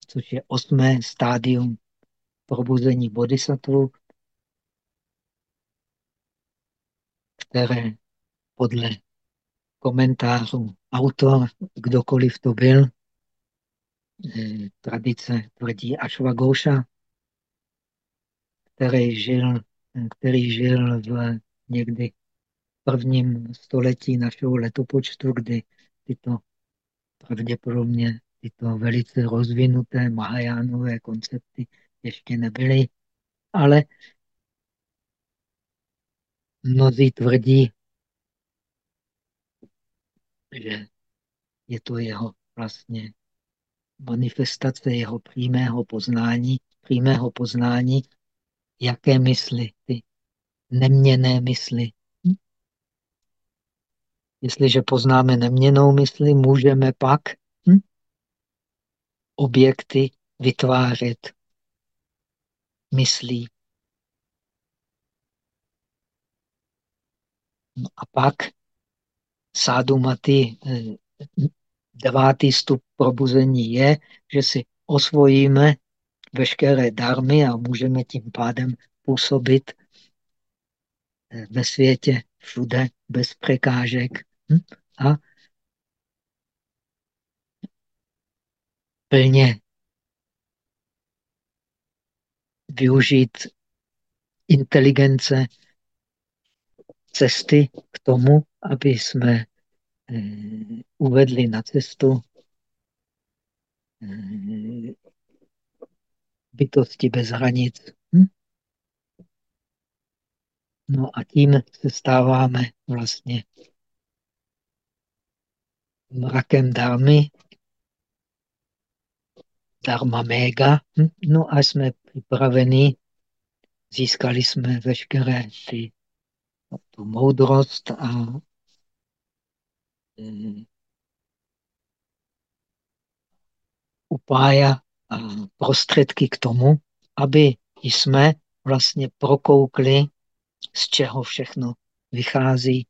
což je osmé stádium probuzení bodhisattva, které podle komentářů autor, kdokoliv to byl, eh, tradice tvrdí Ashwagosha, který žil, který žil v někdy prvním století našeho letopočtu, kdy tyto pravděpodobně tyto velice rozvinuté Mahajánové koncepty ještě nebyly, ale mnozí tvrdí, že je to jeho vlastně manifestace jeho přímého poznání, přímého poznání, jaké mysli, ty neměné mysli. Hm? Jestliže poznáme neměnou mysli, můžeme pak hm? objekty vytvářet myslí. No a pak sádumaty, eh, devátý stup probuzení je, že si osvojíme veškeré darmy a můžeme tím pádem působit eh, ve světě všude bez překážek. Hm? A plně využít inteligence cesty k tomu, aby jsme eh, uvedli na cestu eh, bytosti bez hranic. Hm? No a tím se stáváme vlastně mrakem dámy, dharma mega. Hm? No a jsme připraveni, získali jsme veškeré ty tu moudrost a e, upája prostředky k tomu, aby jsme vlastně prokoukli, z čeho všechno vychází,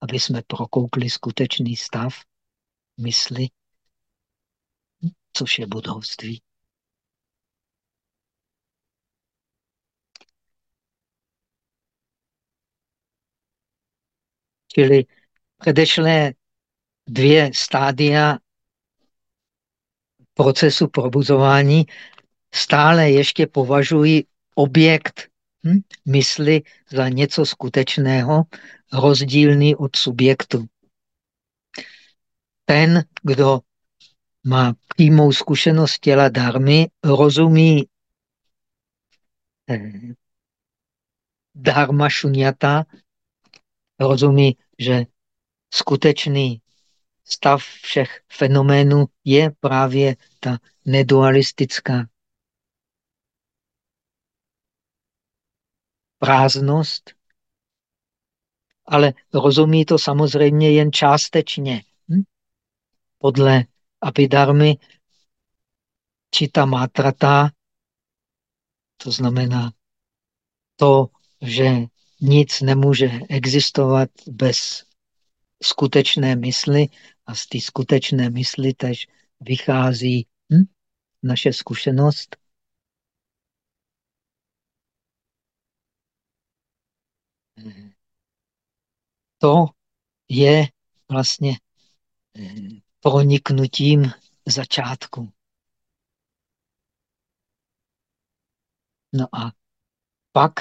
aby jsme prokoukli skutečný stav mysli, což je budovství. Čili předešlé dvě stádia procesu probuzování stále ještě považují objekt hm, mysli za něco skutečného, rozdílný od subjektu. Ten, kdo má přímou zkušenost těla darmy, rozumí eh, dharma šunyata, rozumí, že skutečný stav všech fenoménů je právě ta nedualistická prázdnost, ale rozumí to samozřejmě jen částečně. Hm? Podle apidarmy čita mátrata, to znamená to, že nic nemůže existovat bez skutečné mysli a z té skutečné mysli tež vychází hm, naše zkušenost. To je vlastně eh, proniknutím začátku. No a pak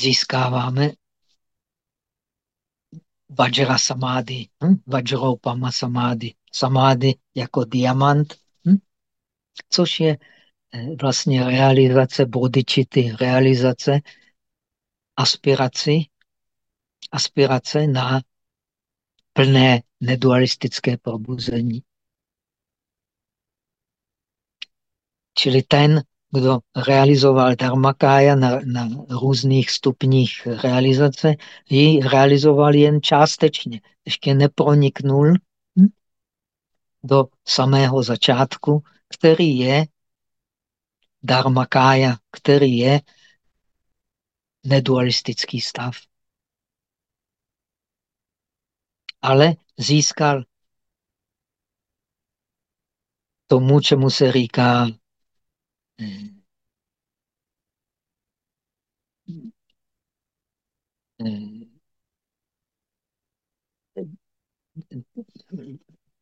získáváme Vajra samády, hm? Vajropama samády, samády jako diamant, hm? což je eh, vlastně realizace bodičity, realizace aspiraci, aspirace na plné nedualistické probuzení. Čili ten, kdo realizoval dharmakája na, na různých stupních realizace, ji realizoval jen částečně. Ještě neproniknul hm, do samého začátku, který je dharmakája, který je nedualistický stav. Ale získal tomu, čemu se říká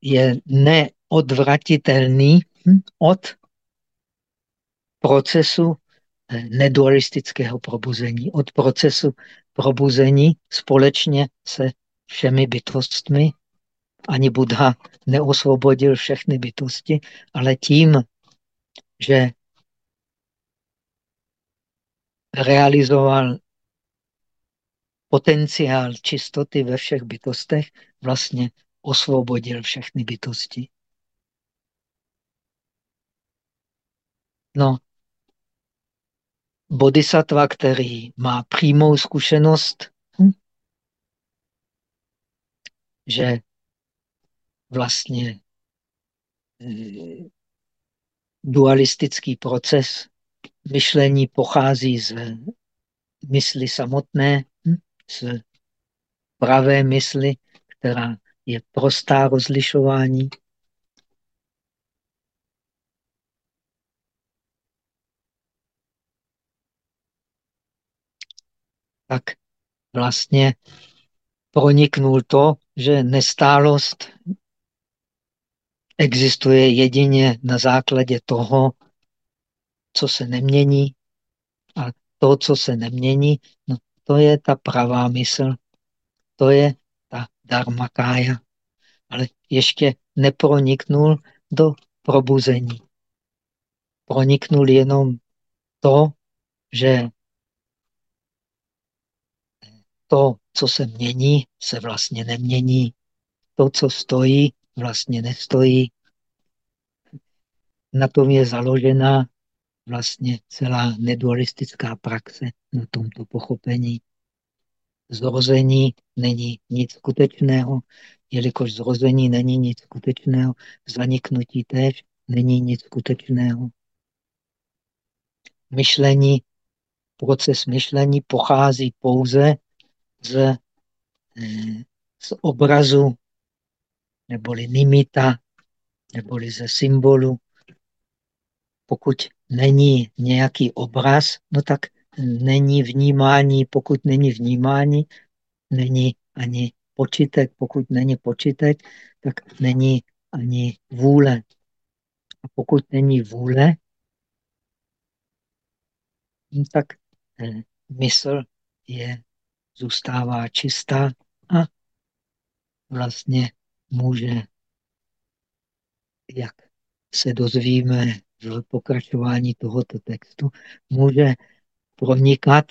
je neodvratitelný od procesu nedualistického probuzení, od procesu probuzení společně se všemi bytostmi. Ani Buddha neosvobodil všechny bytosti, ale tím, že realizoval potenciál čistoty ve všech bytostech, vlastně osvobodil všechny bytosti. No, bodhisattva, který má přímou zkušenost, hm, že vlastně eh, dualistický proces myšlení pochází z mysli samotné, hm, z pravé mysli, která je prostá rozlišování. Tak vlastně proniknul to, že nestálost existuje jedině na základě toho, co se nemění. A to, co se nemění, no, to je ta pravá mysl. To je ta dharmakája. Ale ještě neproniknul do probuzení. Proniknul jenom to, že to, co se mění, se vlastně nemění. To, co stojí, vlastně nestojí. Na tom je založená vlastně celá nedualistická praxe na tomto pochopení. Zrození není nic skutečného, jelikož zrození není nic skutečného, zaniknutí též není nic skutečného. Myšlení, proces myšlení pochází pouze z, eh, z obrazu, neboli nimita, neboli ze symbolu. Pokud není nějaký obraz, no tak není vnímání. Pokud není vnímání, není ani počítek. Pokud není počítek, tak není ani vůle. A pokud není vůle, no tak eh, mysl je, zůstává čistá a vlastně může, jak se dozvíme pokračování tohoto textu, může pronikat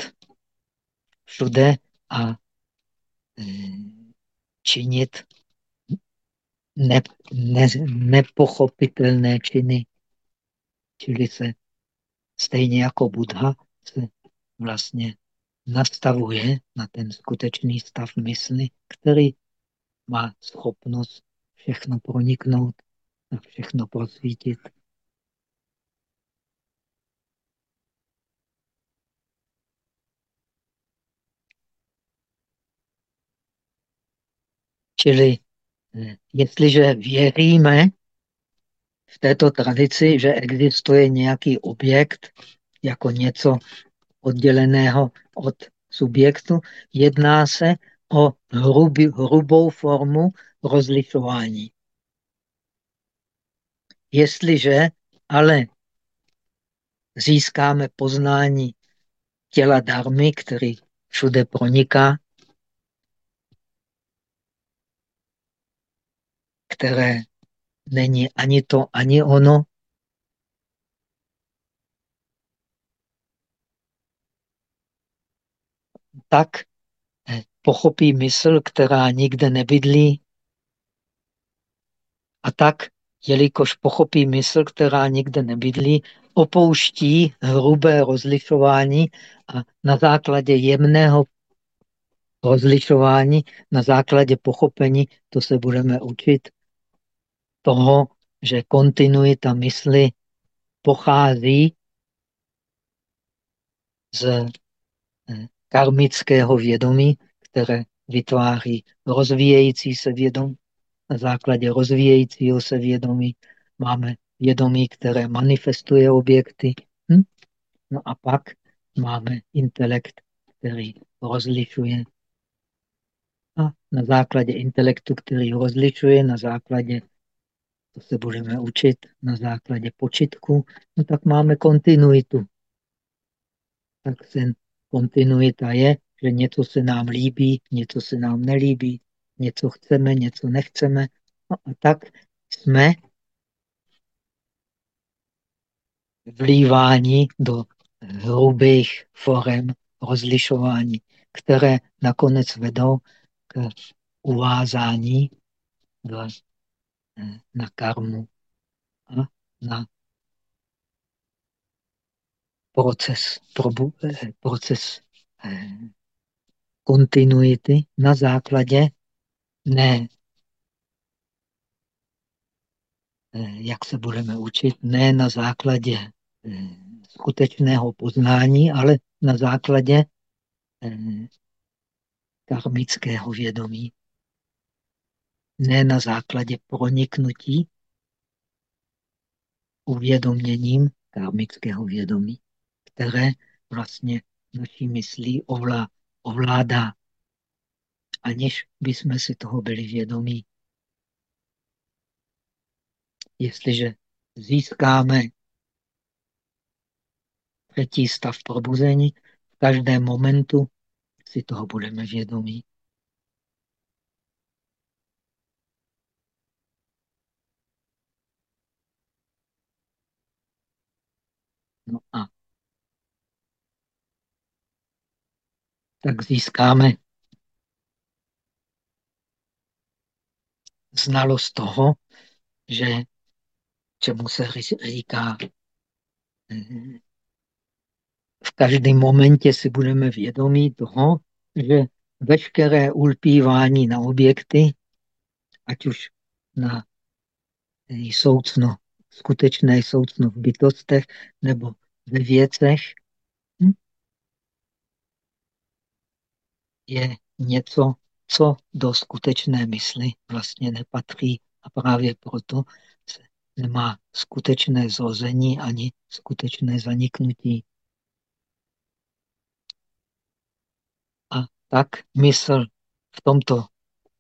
všude a mm, činit ne, ne, nepochopitelné činy. Čili se stejně jako Buddha se vlastně nastavuje na ten skutečný stav mysli, který má schopnost všechno proniknout a všechno prosvítit. Čili eh, jestliže věříme v této tradici, že existuje nějaký objekt jako něco odděleného od subjektu, jedná se o hrubý, hrubou formu rozlišování. Jestliže ale získáme poznání těla darmy, který všude proniká, které není ani to, ani ono, tak eh, pochopí mysl, která nikde nebydlí. A tak, jelikož pochopí mysl, která nikde nebydlí, opouští hrubé rozlišování a na základě jemného rozlišování, na základě pochopení, to se budeme učit, toho, že kontinuita mysli pochází z eh, karmického vědomí, které vytváří rozvíjející se vědomí. Na základě rozvíjejícího se vědomí máme vědomí, které manifestuje objekty. Hm? No a pak máme intelekt, který rozlišuje. A na základě intelektu, který rozlišuje, na základě, to se budeme učit, na základě počitku, no tak máme kontinuitu. Tak ten kontinuita je, že něco se nám líbí, něco se nám nelíbí, něco chceme, něco nechceme. No a tak jsme vlívání do hrubých forem rozlišování, které nakonec vedou k uvázání na karmu a na proces, probu, proces eh, kontinuity na základě ne, eh, jak se budeme učit, ne na základě eh, skutečného poznání, ale na základě karmického vědomí. Ne na základě proniknutí uvědoměním karmického vědomí které vlastně naší myslí ovlá, ovládá, aniž bychom si toho byli vědomí. Jestliže získáme třetí stav probuzení, v každém momentu si toho budeme vědomí. No a tak získáme znalost toho, že čemu se říká, v každém momentě si budeme vědomí toho, že veškeré ulpívání na objekty, ať už na soucno, skutečné soucno v bytostech nebo ve věcech, je něco, co do skutečné mysli vlastně nepatří a právě proto se nemá skutečné zrození ani skutečné zaniknutí. A tak mysl v tomto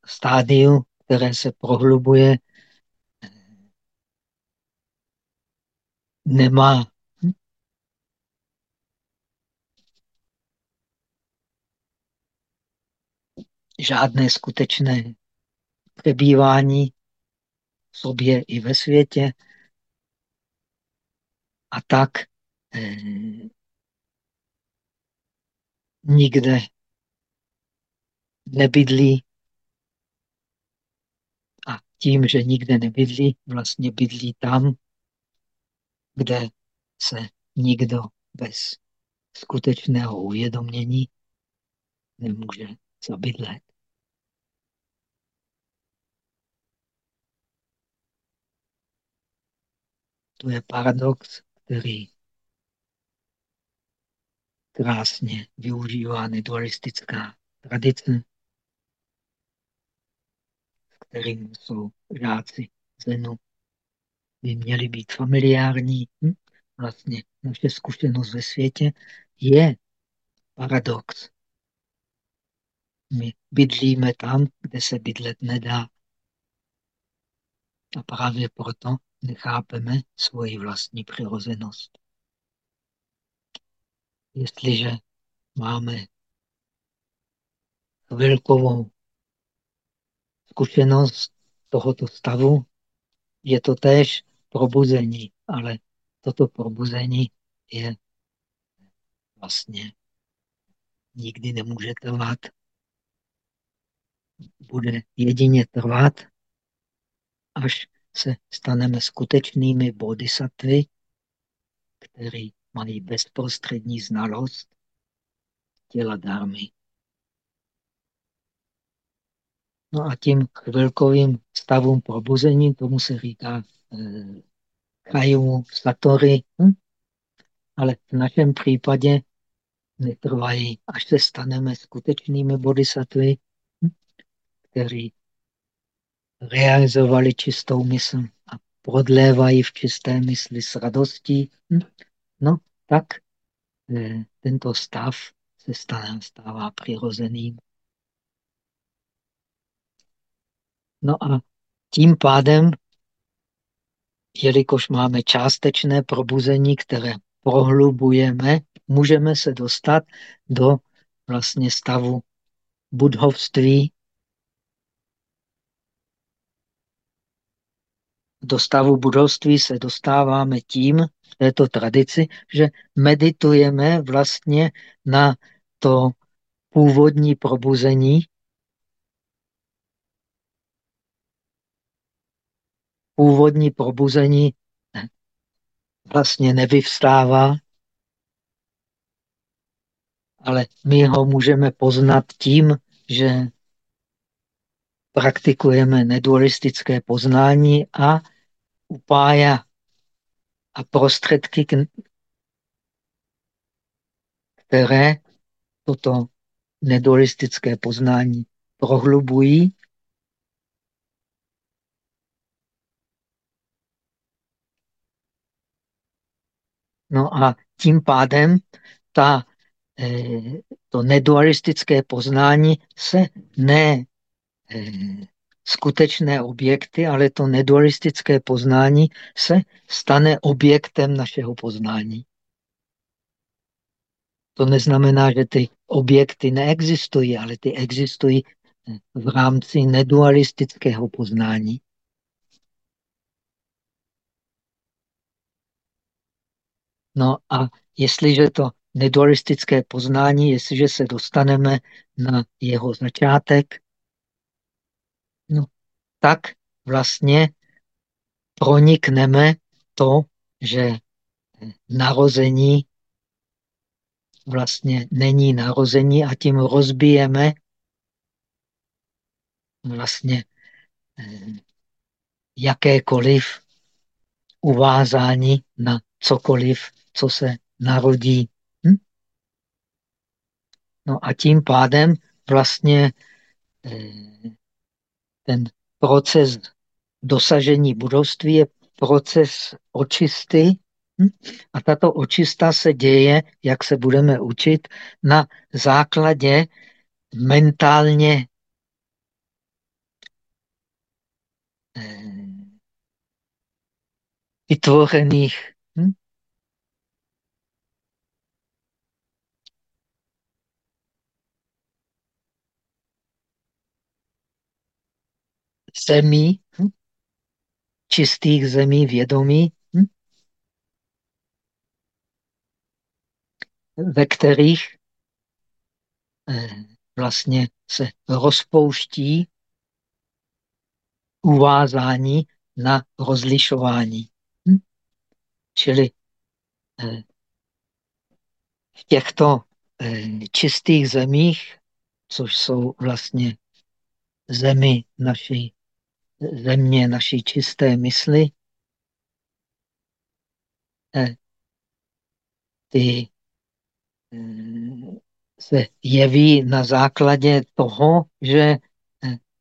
stádiu, které se prohlubuje, nemá žádné skutečné přebývání v sobě i ve světě. A tak eh, nikde nebydlí. A tím, že nikde nebydlí, vlastně bydlí tam, kde se nikdo bez skutečného uvědomění nemůže zabydlet. To je paradox, který krásně využívá nedualistická tradice, s kterým jsou žáci Zenu, by měli být familiární. Hm? Vlastně naše zkušenost ve světě je paradox. My bydlíme tam, kde se bydlet nedá. A právě proto nechápeme svoji vlastní přirozenost. Jestliže máme chvilkovou zkušenost tohoto stavu, je to též probuzení, ale toto probuzení je vlastně nikdy nemůže trvat. Bude jedině trvat, až se staneme skutečnými bodhisattvy, který mají bezprostřední znalost těla dármy. No a tím chvilkovým stavům probuzení, tomu se říká eh, kajumu satori, hm? ale v našem případě netrvají, až se staneme skutečnými bodhisattvy, hm? kteří realizovali čistou mysl a prodlévají v čisté mysli s radostí, hm? no tak eh, tento stav se stane, stává přirozeným. No a tím pádem, jelikož máme částečné probuzení, které prohlubujeme, můžeme se dostat do vlastně stavu budhovství, do stavu budovství se dostáváme tím, v této tradici, že meditujeme vlastně na to původní probuzení, původní probuzení vlastně nevyvstává, ale my ho můžeme poznat tím, že praktikujeme nedualistické poznání a upája a prostředky, které toto nedualistické poznání prohlubují. No a tím pádem ta, eh, to nedualistické poznání se ne skutečné objekty, ale to nedualistické poznání se stane objektem našeho poznání. To neznamená, že ty objekty neexistují, ale ty existují v rámci nedualistického poznání. No a jestliže to nedualistické poznání, jestliže se dostaneme na jeho začátek, tak vlastně pronikneme to, že narození vlastně není narození a tím rozbijeme vlastně eh, jakékoliv uvázání na cokoliv, co se narodí. Hm? No a tím pádem vlastně eh, ten proces dosažení budovství je proces očisty hm? a tato očista se děje, jak se budeme učit, na základě mentálně eh, zemí, hm? čistých zemí vědomí, hm? ve kterých eh, vlastně se rozpouští uvázání na rozlišování. Hm? Čili eh, v těchto eh, čistých zemích, což jsou vlastně zemi naší země naší čisté mysli, eh, ty eh, se jeví na základě toho, že eh,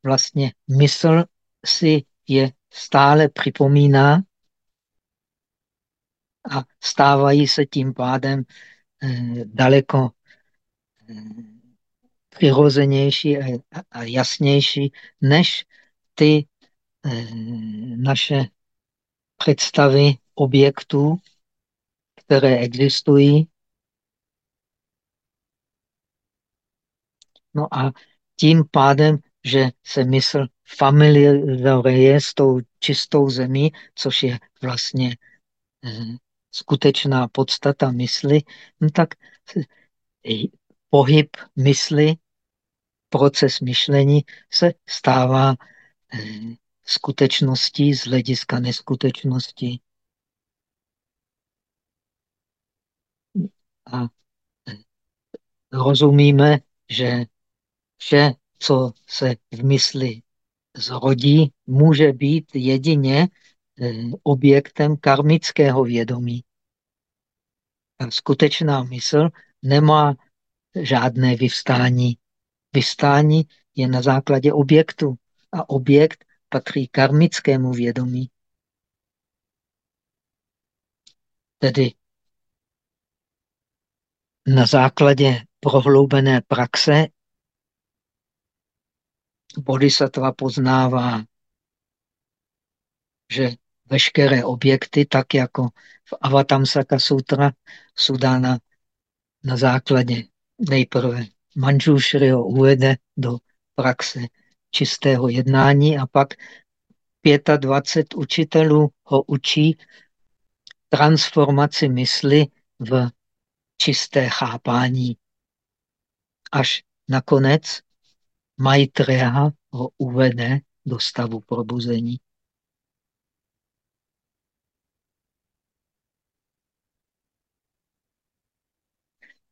vlastně mysl si je stále připomíná a stávají se tím pádem daleko přirozenější a jasnější než ty naše představy objektů, které existují. No a tím pádem, že se mysl familiaruje s tou čistou zemí, což je vlastně eh, skutečná podstata mysli, no tak pohyb mysli, proces myšlení se stává eh, skutečností z hlediska neskutečnosti. A rozumíme, že vše, co se v mysli zrodí, může být jedině eh, objektem karmického vědomí. A skutečná mysl nemá žádné vyvstání. Vyvstání je na základě objektu a objekt patří karmickému vědomí. Tedy na základě prohloubené praxe bodhisattva poznává, že veškeré objekty, tak jako v Avatamsaka sutra, Sudána na základě nejprve Manjushri ho uvede do praxe čistého jednání a pak 25 učitelů ho učí transformaci mysli v čisté chápání. Až nakonec Maitreya ho uvede do stavu probuzení.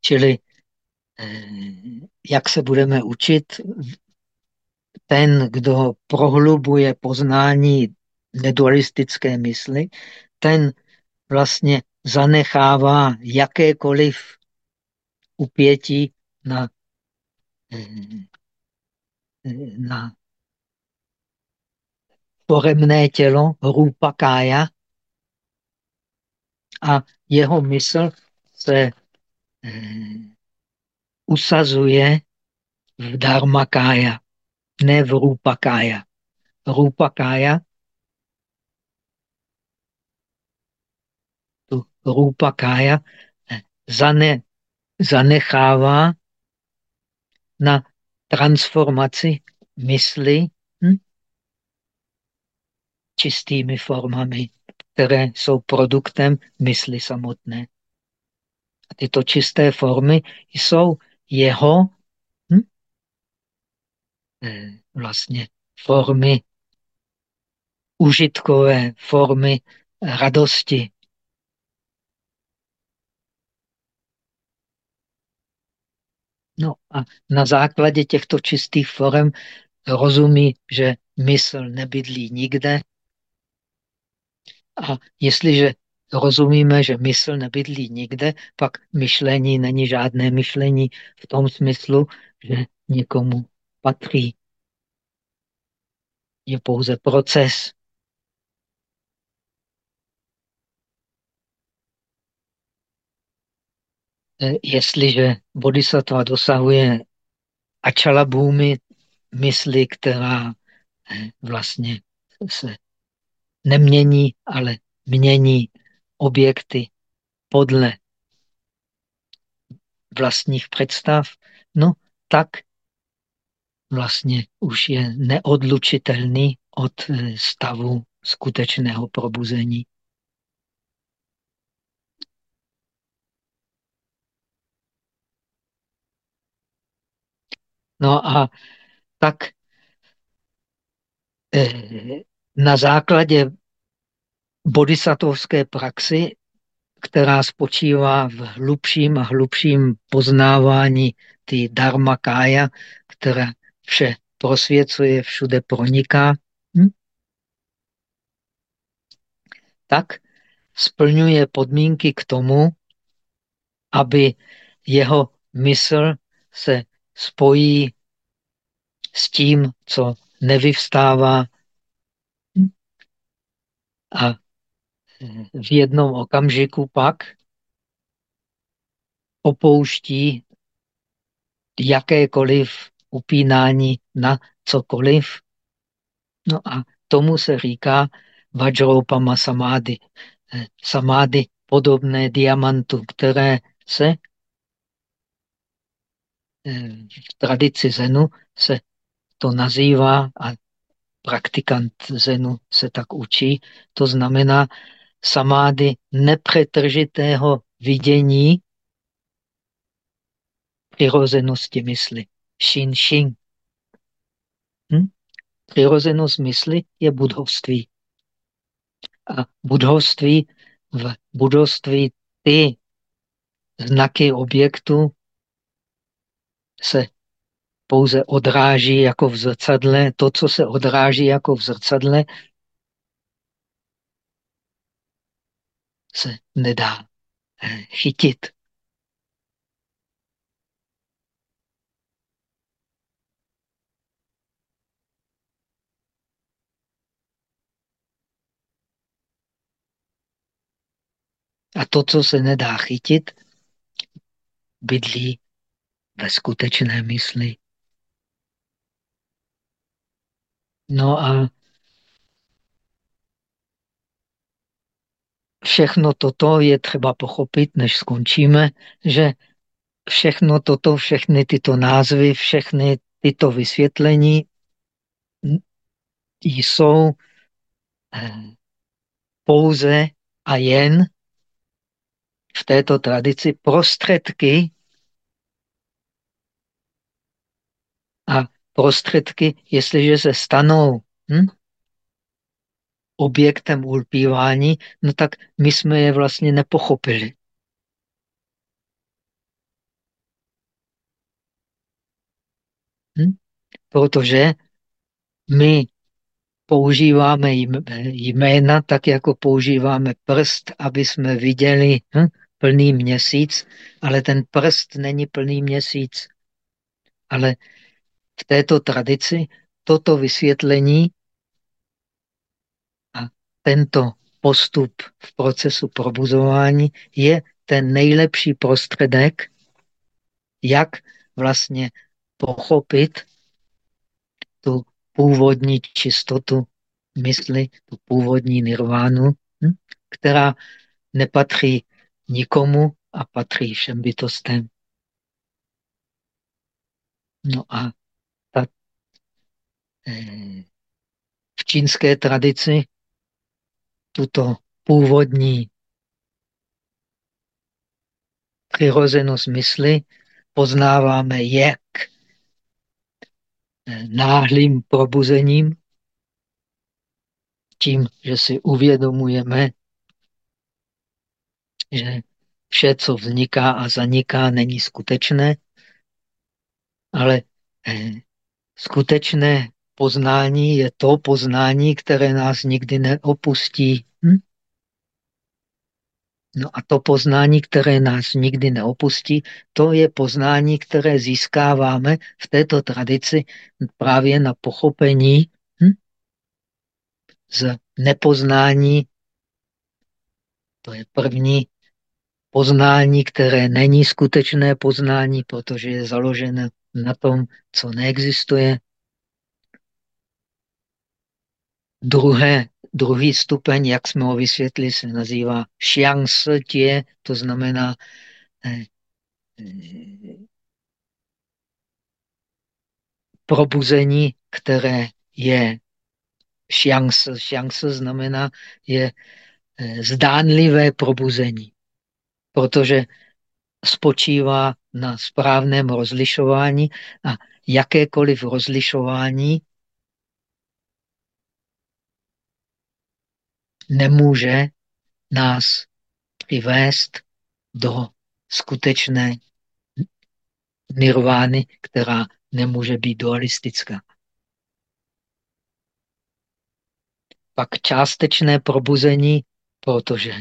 Čili eh, jak se budeme učit, ten, kdo prohlubuje poznání nedualistické mysli, ten vlastně zanechává jakékoliv upětí na, na poremné tělo, rupa kája, a jeho mysl se eh, usazuje v dharmakája, ne v rupakája. Rupakája, tu rupakája eh, zane, zanechává na transformaci mysli hm? čistými formami, které jsou produktem mysli samotné. A tyto čisté formy jsou jeho vlastně formy užitkové, formy radosti. No a na základě těchto čistých forem rozumí, že mysl nebydlí nikde. A jestliže rozumíme, že mysl nebydlí nikde, pak myšlení není žádné myšlení v tom smyslu, že někomu patří. Je pouze proces. E, jestliže bodhisattva dosahuje ačala bhumi, mysli, která e, vlastně se nemění, ale mění objekty podle vlastních představ, no tak vlastně už je neodlučitelný od eh, stavu skutečného probuzení. No a tak eh, na základě bodhisattvovské praxi, která spočívá v hlubším a hlubším poznávání ty dharma kája, která vše prosvěcuje, všude proniká, hm? tak splňuje podmínky k tomu, aby jeho mysl se spojí s tím, co nevyvstává hm? a v jednom okamžiku pak opouští jakékoliv upínání na cokoliv. No a tomu se říká Vajropama samády. Eh, samády podobné diamantu, které se eh, v tradici Zenu se to nazývá a praktikant Zenu se tak učí. To znamená samády nepřetržitého vidění přirozenosti mysli. Shin. Hm? Přirozenost mysli je budhovství. A budhovství v budovství ty znaky objektu se pouze odráží jako v zrcadle. To, co se odráží jako v zrcadle, se nedá chytit. A to, co se nedá chytit, bydlí ve skutečné mysli. No a všechno toto je třeba pochopit, než skončíme, že všechno toto, všechny tyto názvy, všechny tyto vysvětlení jsou eh, pouze a jen v této tradici prostředky a prostředky, jestliže se stanou hm, objektem ulpívání, no tak my jsme je vlastně nepochopili. Hm? Protože my používáme jména tak, jako používáme prst, aby jsme viděli hm, plný měsíc, ale ten prst není plný měsíc. Ale v této tradici toto vysvětlení a tento postup v procesu probuzování je ten nejlepší prostředek, jak vlastně pochopit tu původní čistotu mysli, tu původní nirvánu, hm, která nepatří nikomu a patří všem bytostem. No a ta, eh, v čínské tradici tuto původní přirozenost mysli poznáváme jak eh, náhlým probuzením, tím, že si uvědomujeme, že vše, co vzniká a zaniká, není skutečné, ale eh, skutečné poznání je to poznání, které nás nikdy neopustí. Hm? No a to poznání, které nás nikdy neopustí, to je poznání, které získáváme v této tradici právě na pochopení hm? z nepoznání. To je první poznání, které není skutečné poznání, protože je založené na tom, co neexistuje. Druhé, druhý stupeň, jak jsme ho vysvětli, se nazývá tě, to znamená eh, probuzení, které je. Xiangse znamená je eh, zdánlivé probuzení protože spočívá na správném rozlišování a jakékoliv rozlišování nemůže nás přivést do skutečné nirvány, která nemůže být dualistická. Pak částečné probuzení, protože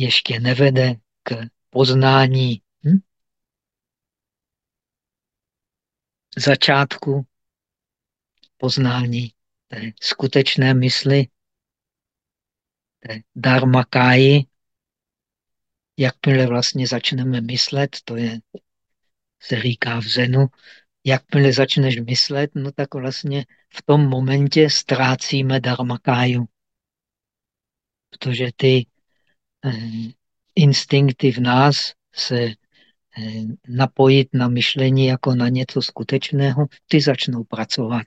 ještě nevede k poznání hm? začátku poznání té skutečné mysli, té káji. Jakmile vlastně začneme myslet, to je, se říká v Zenu, jakmile začneš myslet, no tak vlastně v tom momentě ztrácíme káju. Protože ty instinkty v nás se eh, napojit na myšlení jako na něco skutečného, ty začnou pracovat.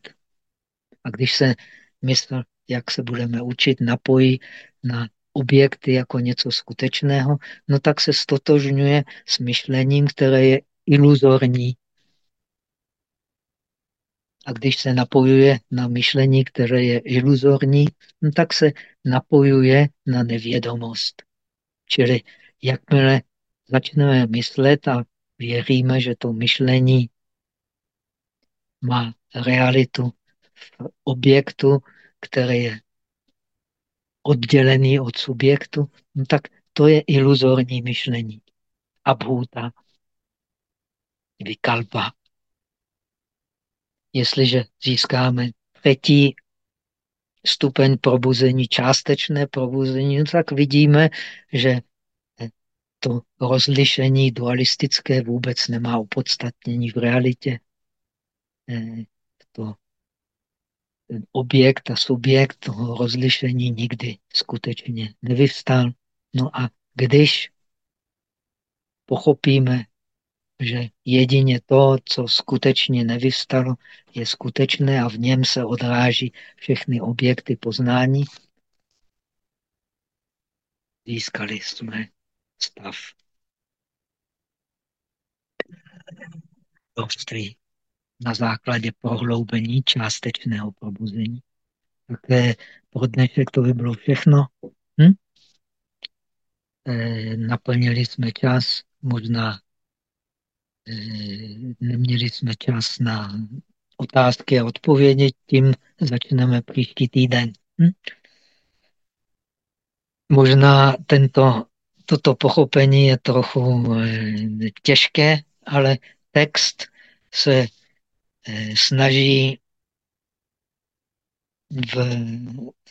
A když se mysl, jak se budeme učit, napojí na objekty jako něco skutečného, no tak se stotožňuje s myšlením, které je iluzorní. A když se napojuje na myšlení, které je iluzorní, no tak se napojuje na nevědomost. Čili jakmile začneme myslet a věříme, že to myšlení má realitu v objektu, který je oddělený od subjektu, no tak to je iluzorní myšlení. Abhuta, vykalpa. Jestliže získáme třetí stupeň probuzení, částečné probuzení, no tak vidíme, že to rozlišení dualistické vůbec nemá opodstatnění v realitě. Eh, to objekt a subjekt toho rozlišení nikdy skutečně nevyvstal. No a když pochopíme, že jedině to, co skutečně nevyvstalo, je skutečné a v něm se odráží všechny objekty poznání, získali jsme stav dobrství na základě prohloubení částečného probuzení. Také pro dnešek to by bylo všechno. Hm? E, naplnili jsme čas, možná neměli jsme čas na otázky a odpovědi, tím začneme příští týden. Hm? Možná tento, toto pochopení je trochu e, těžké, ale text se Eh, snaží v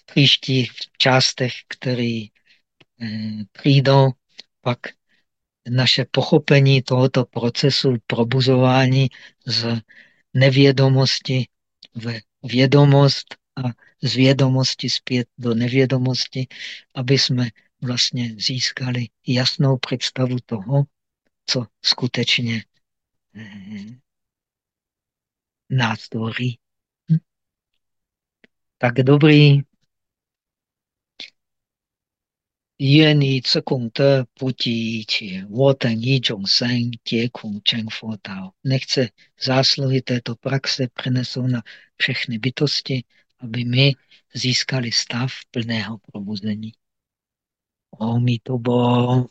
příštích částech, které eh, přijdou, pak naše pochopení tohoto procesu probuzování z nevědomosti v vědomost a z vědomosti zpět do nevědomosti, aby jsme vlastně získali jasnou představu toho, co skutečně eh, nás tvoří. Hm? Tak dobrý. 愿你自功德不计一切，我等一众生皆空成佛道。Nechce zásluhy této praxe přenesou na všechny bytosti, aby my získali stav plného probuzení. Omitobo.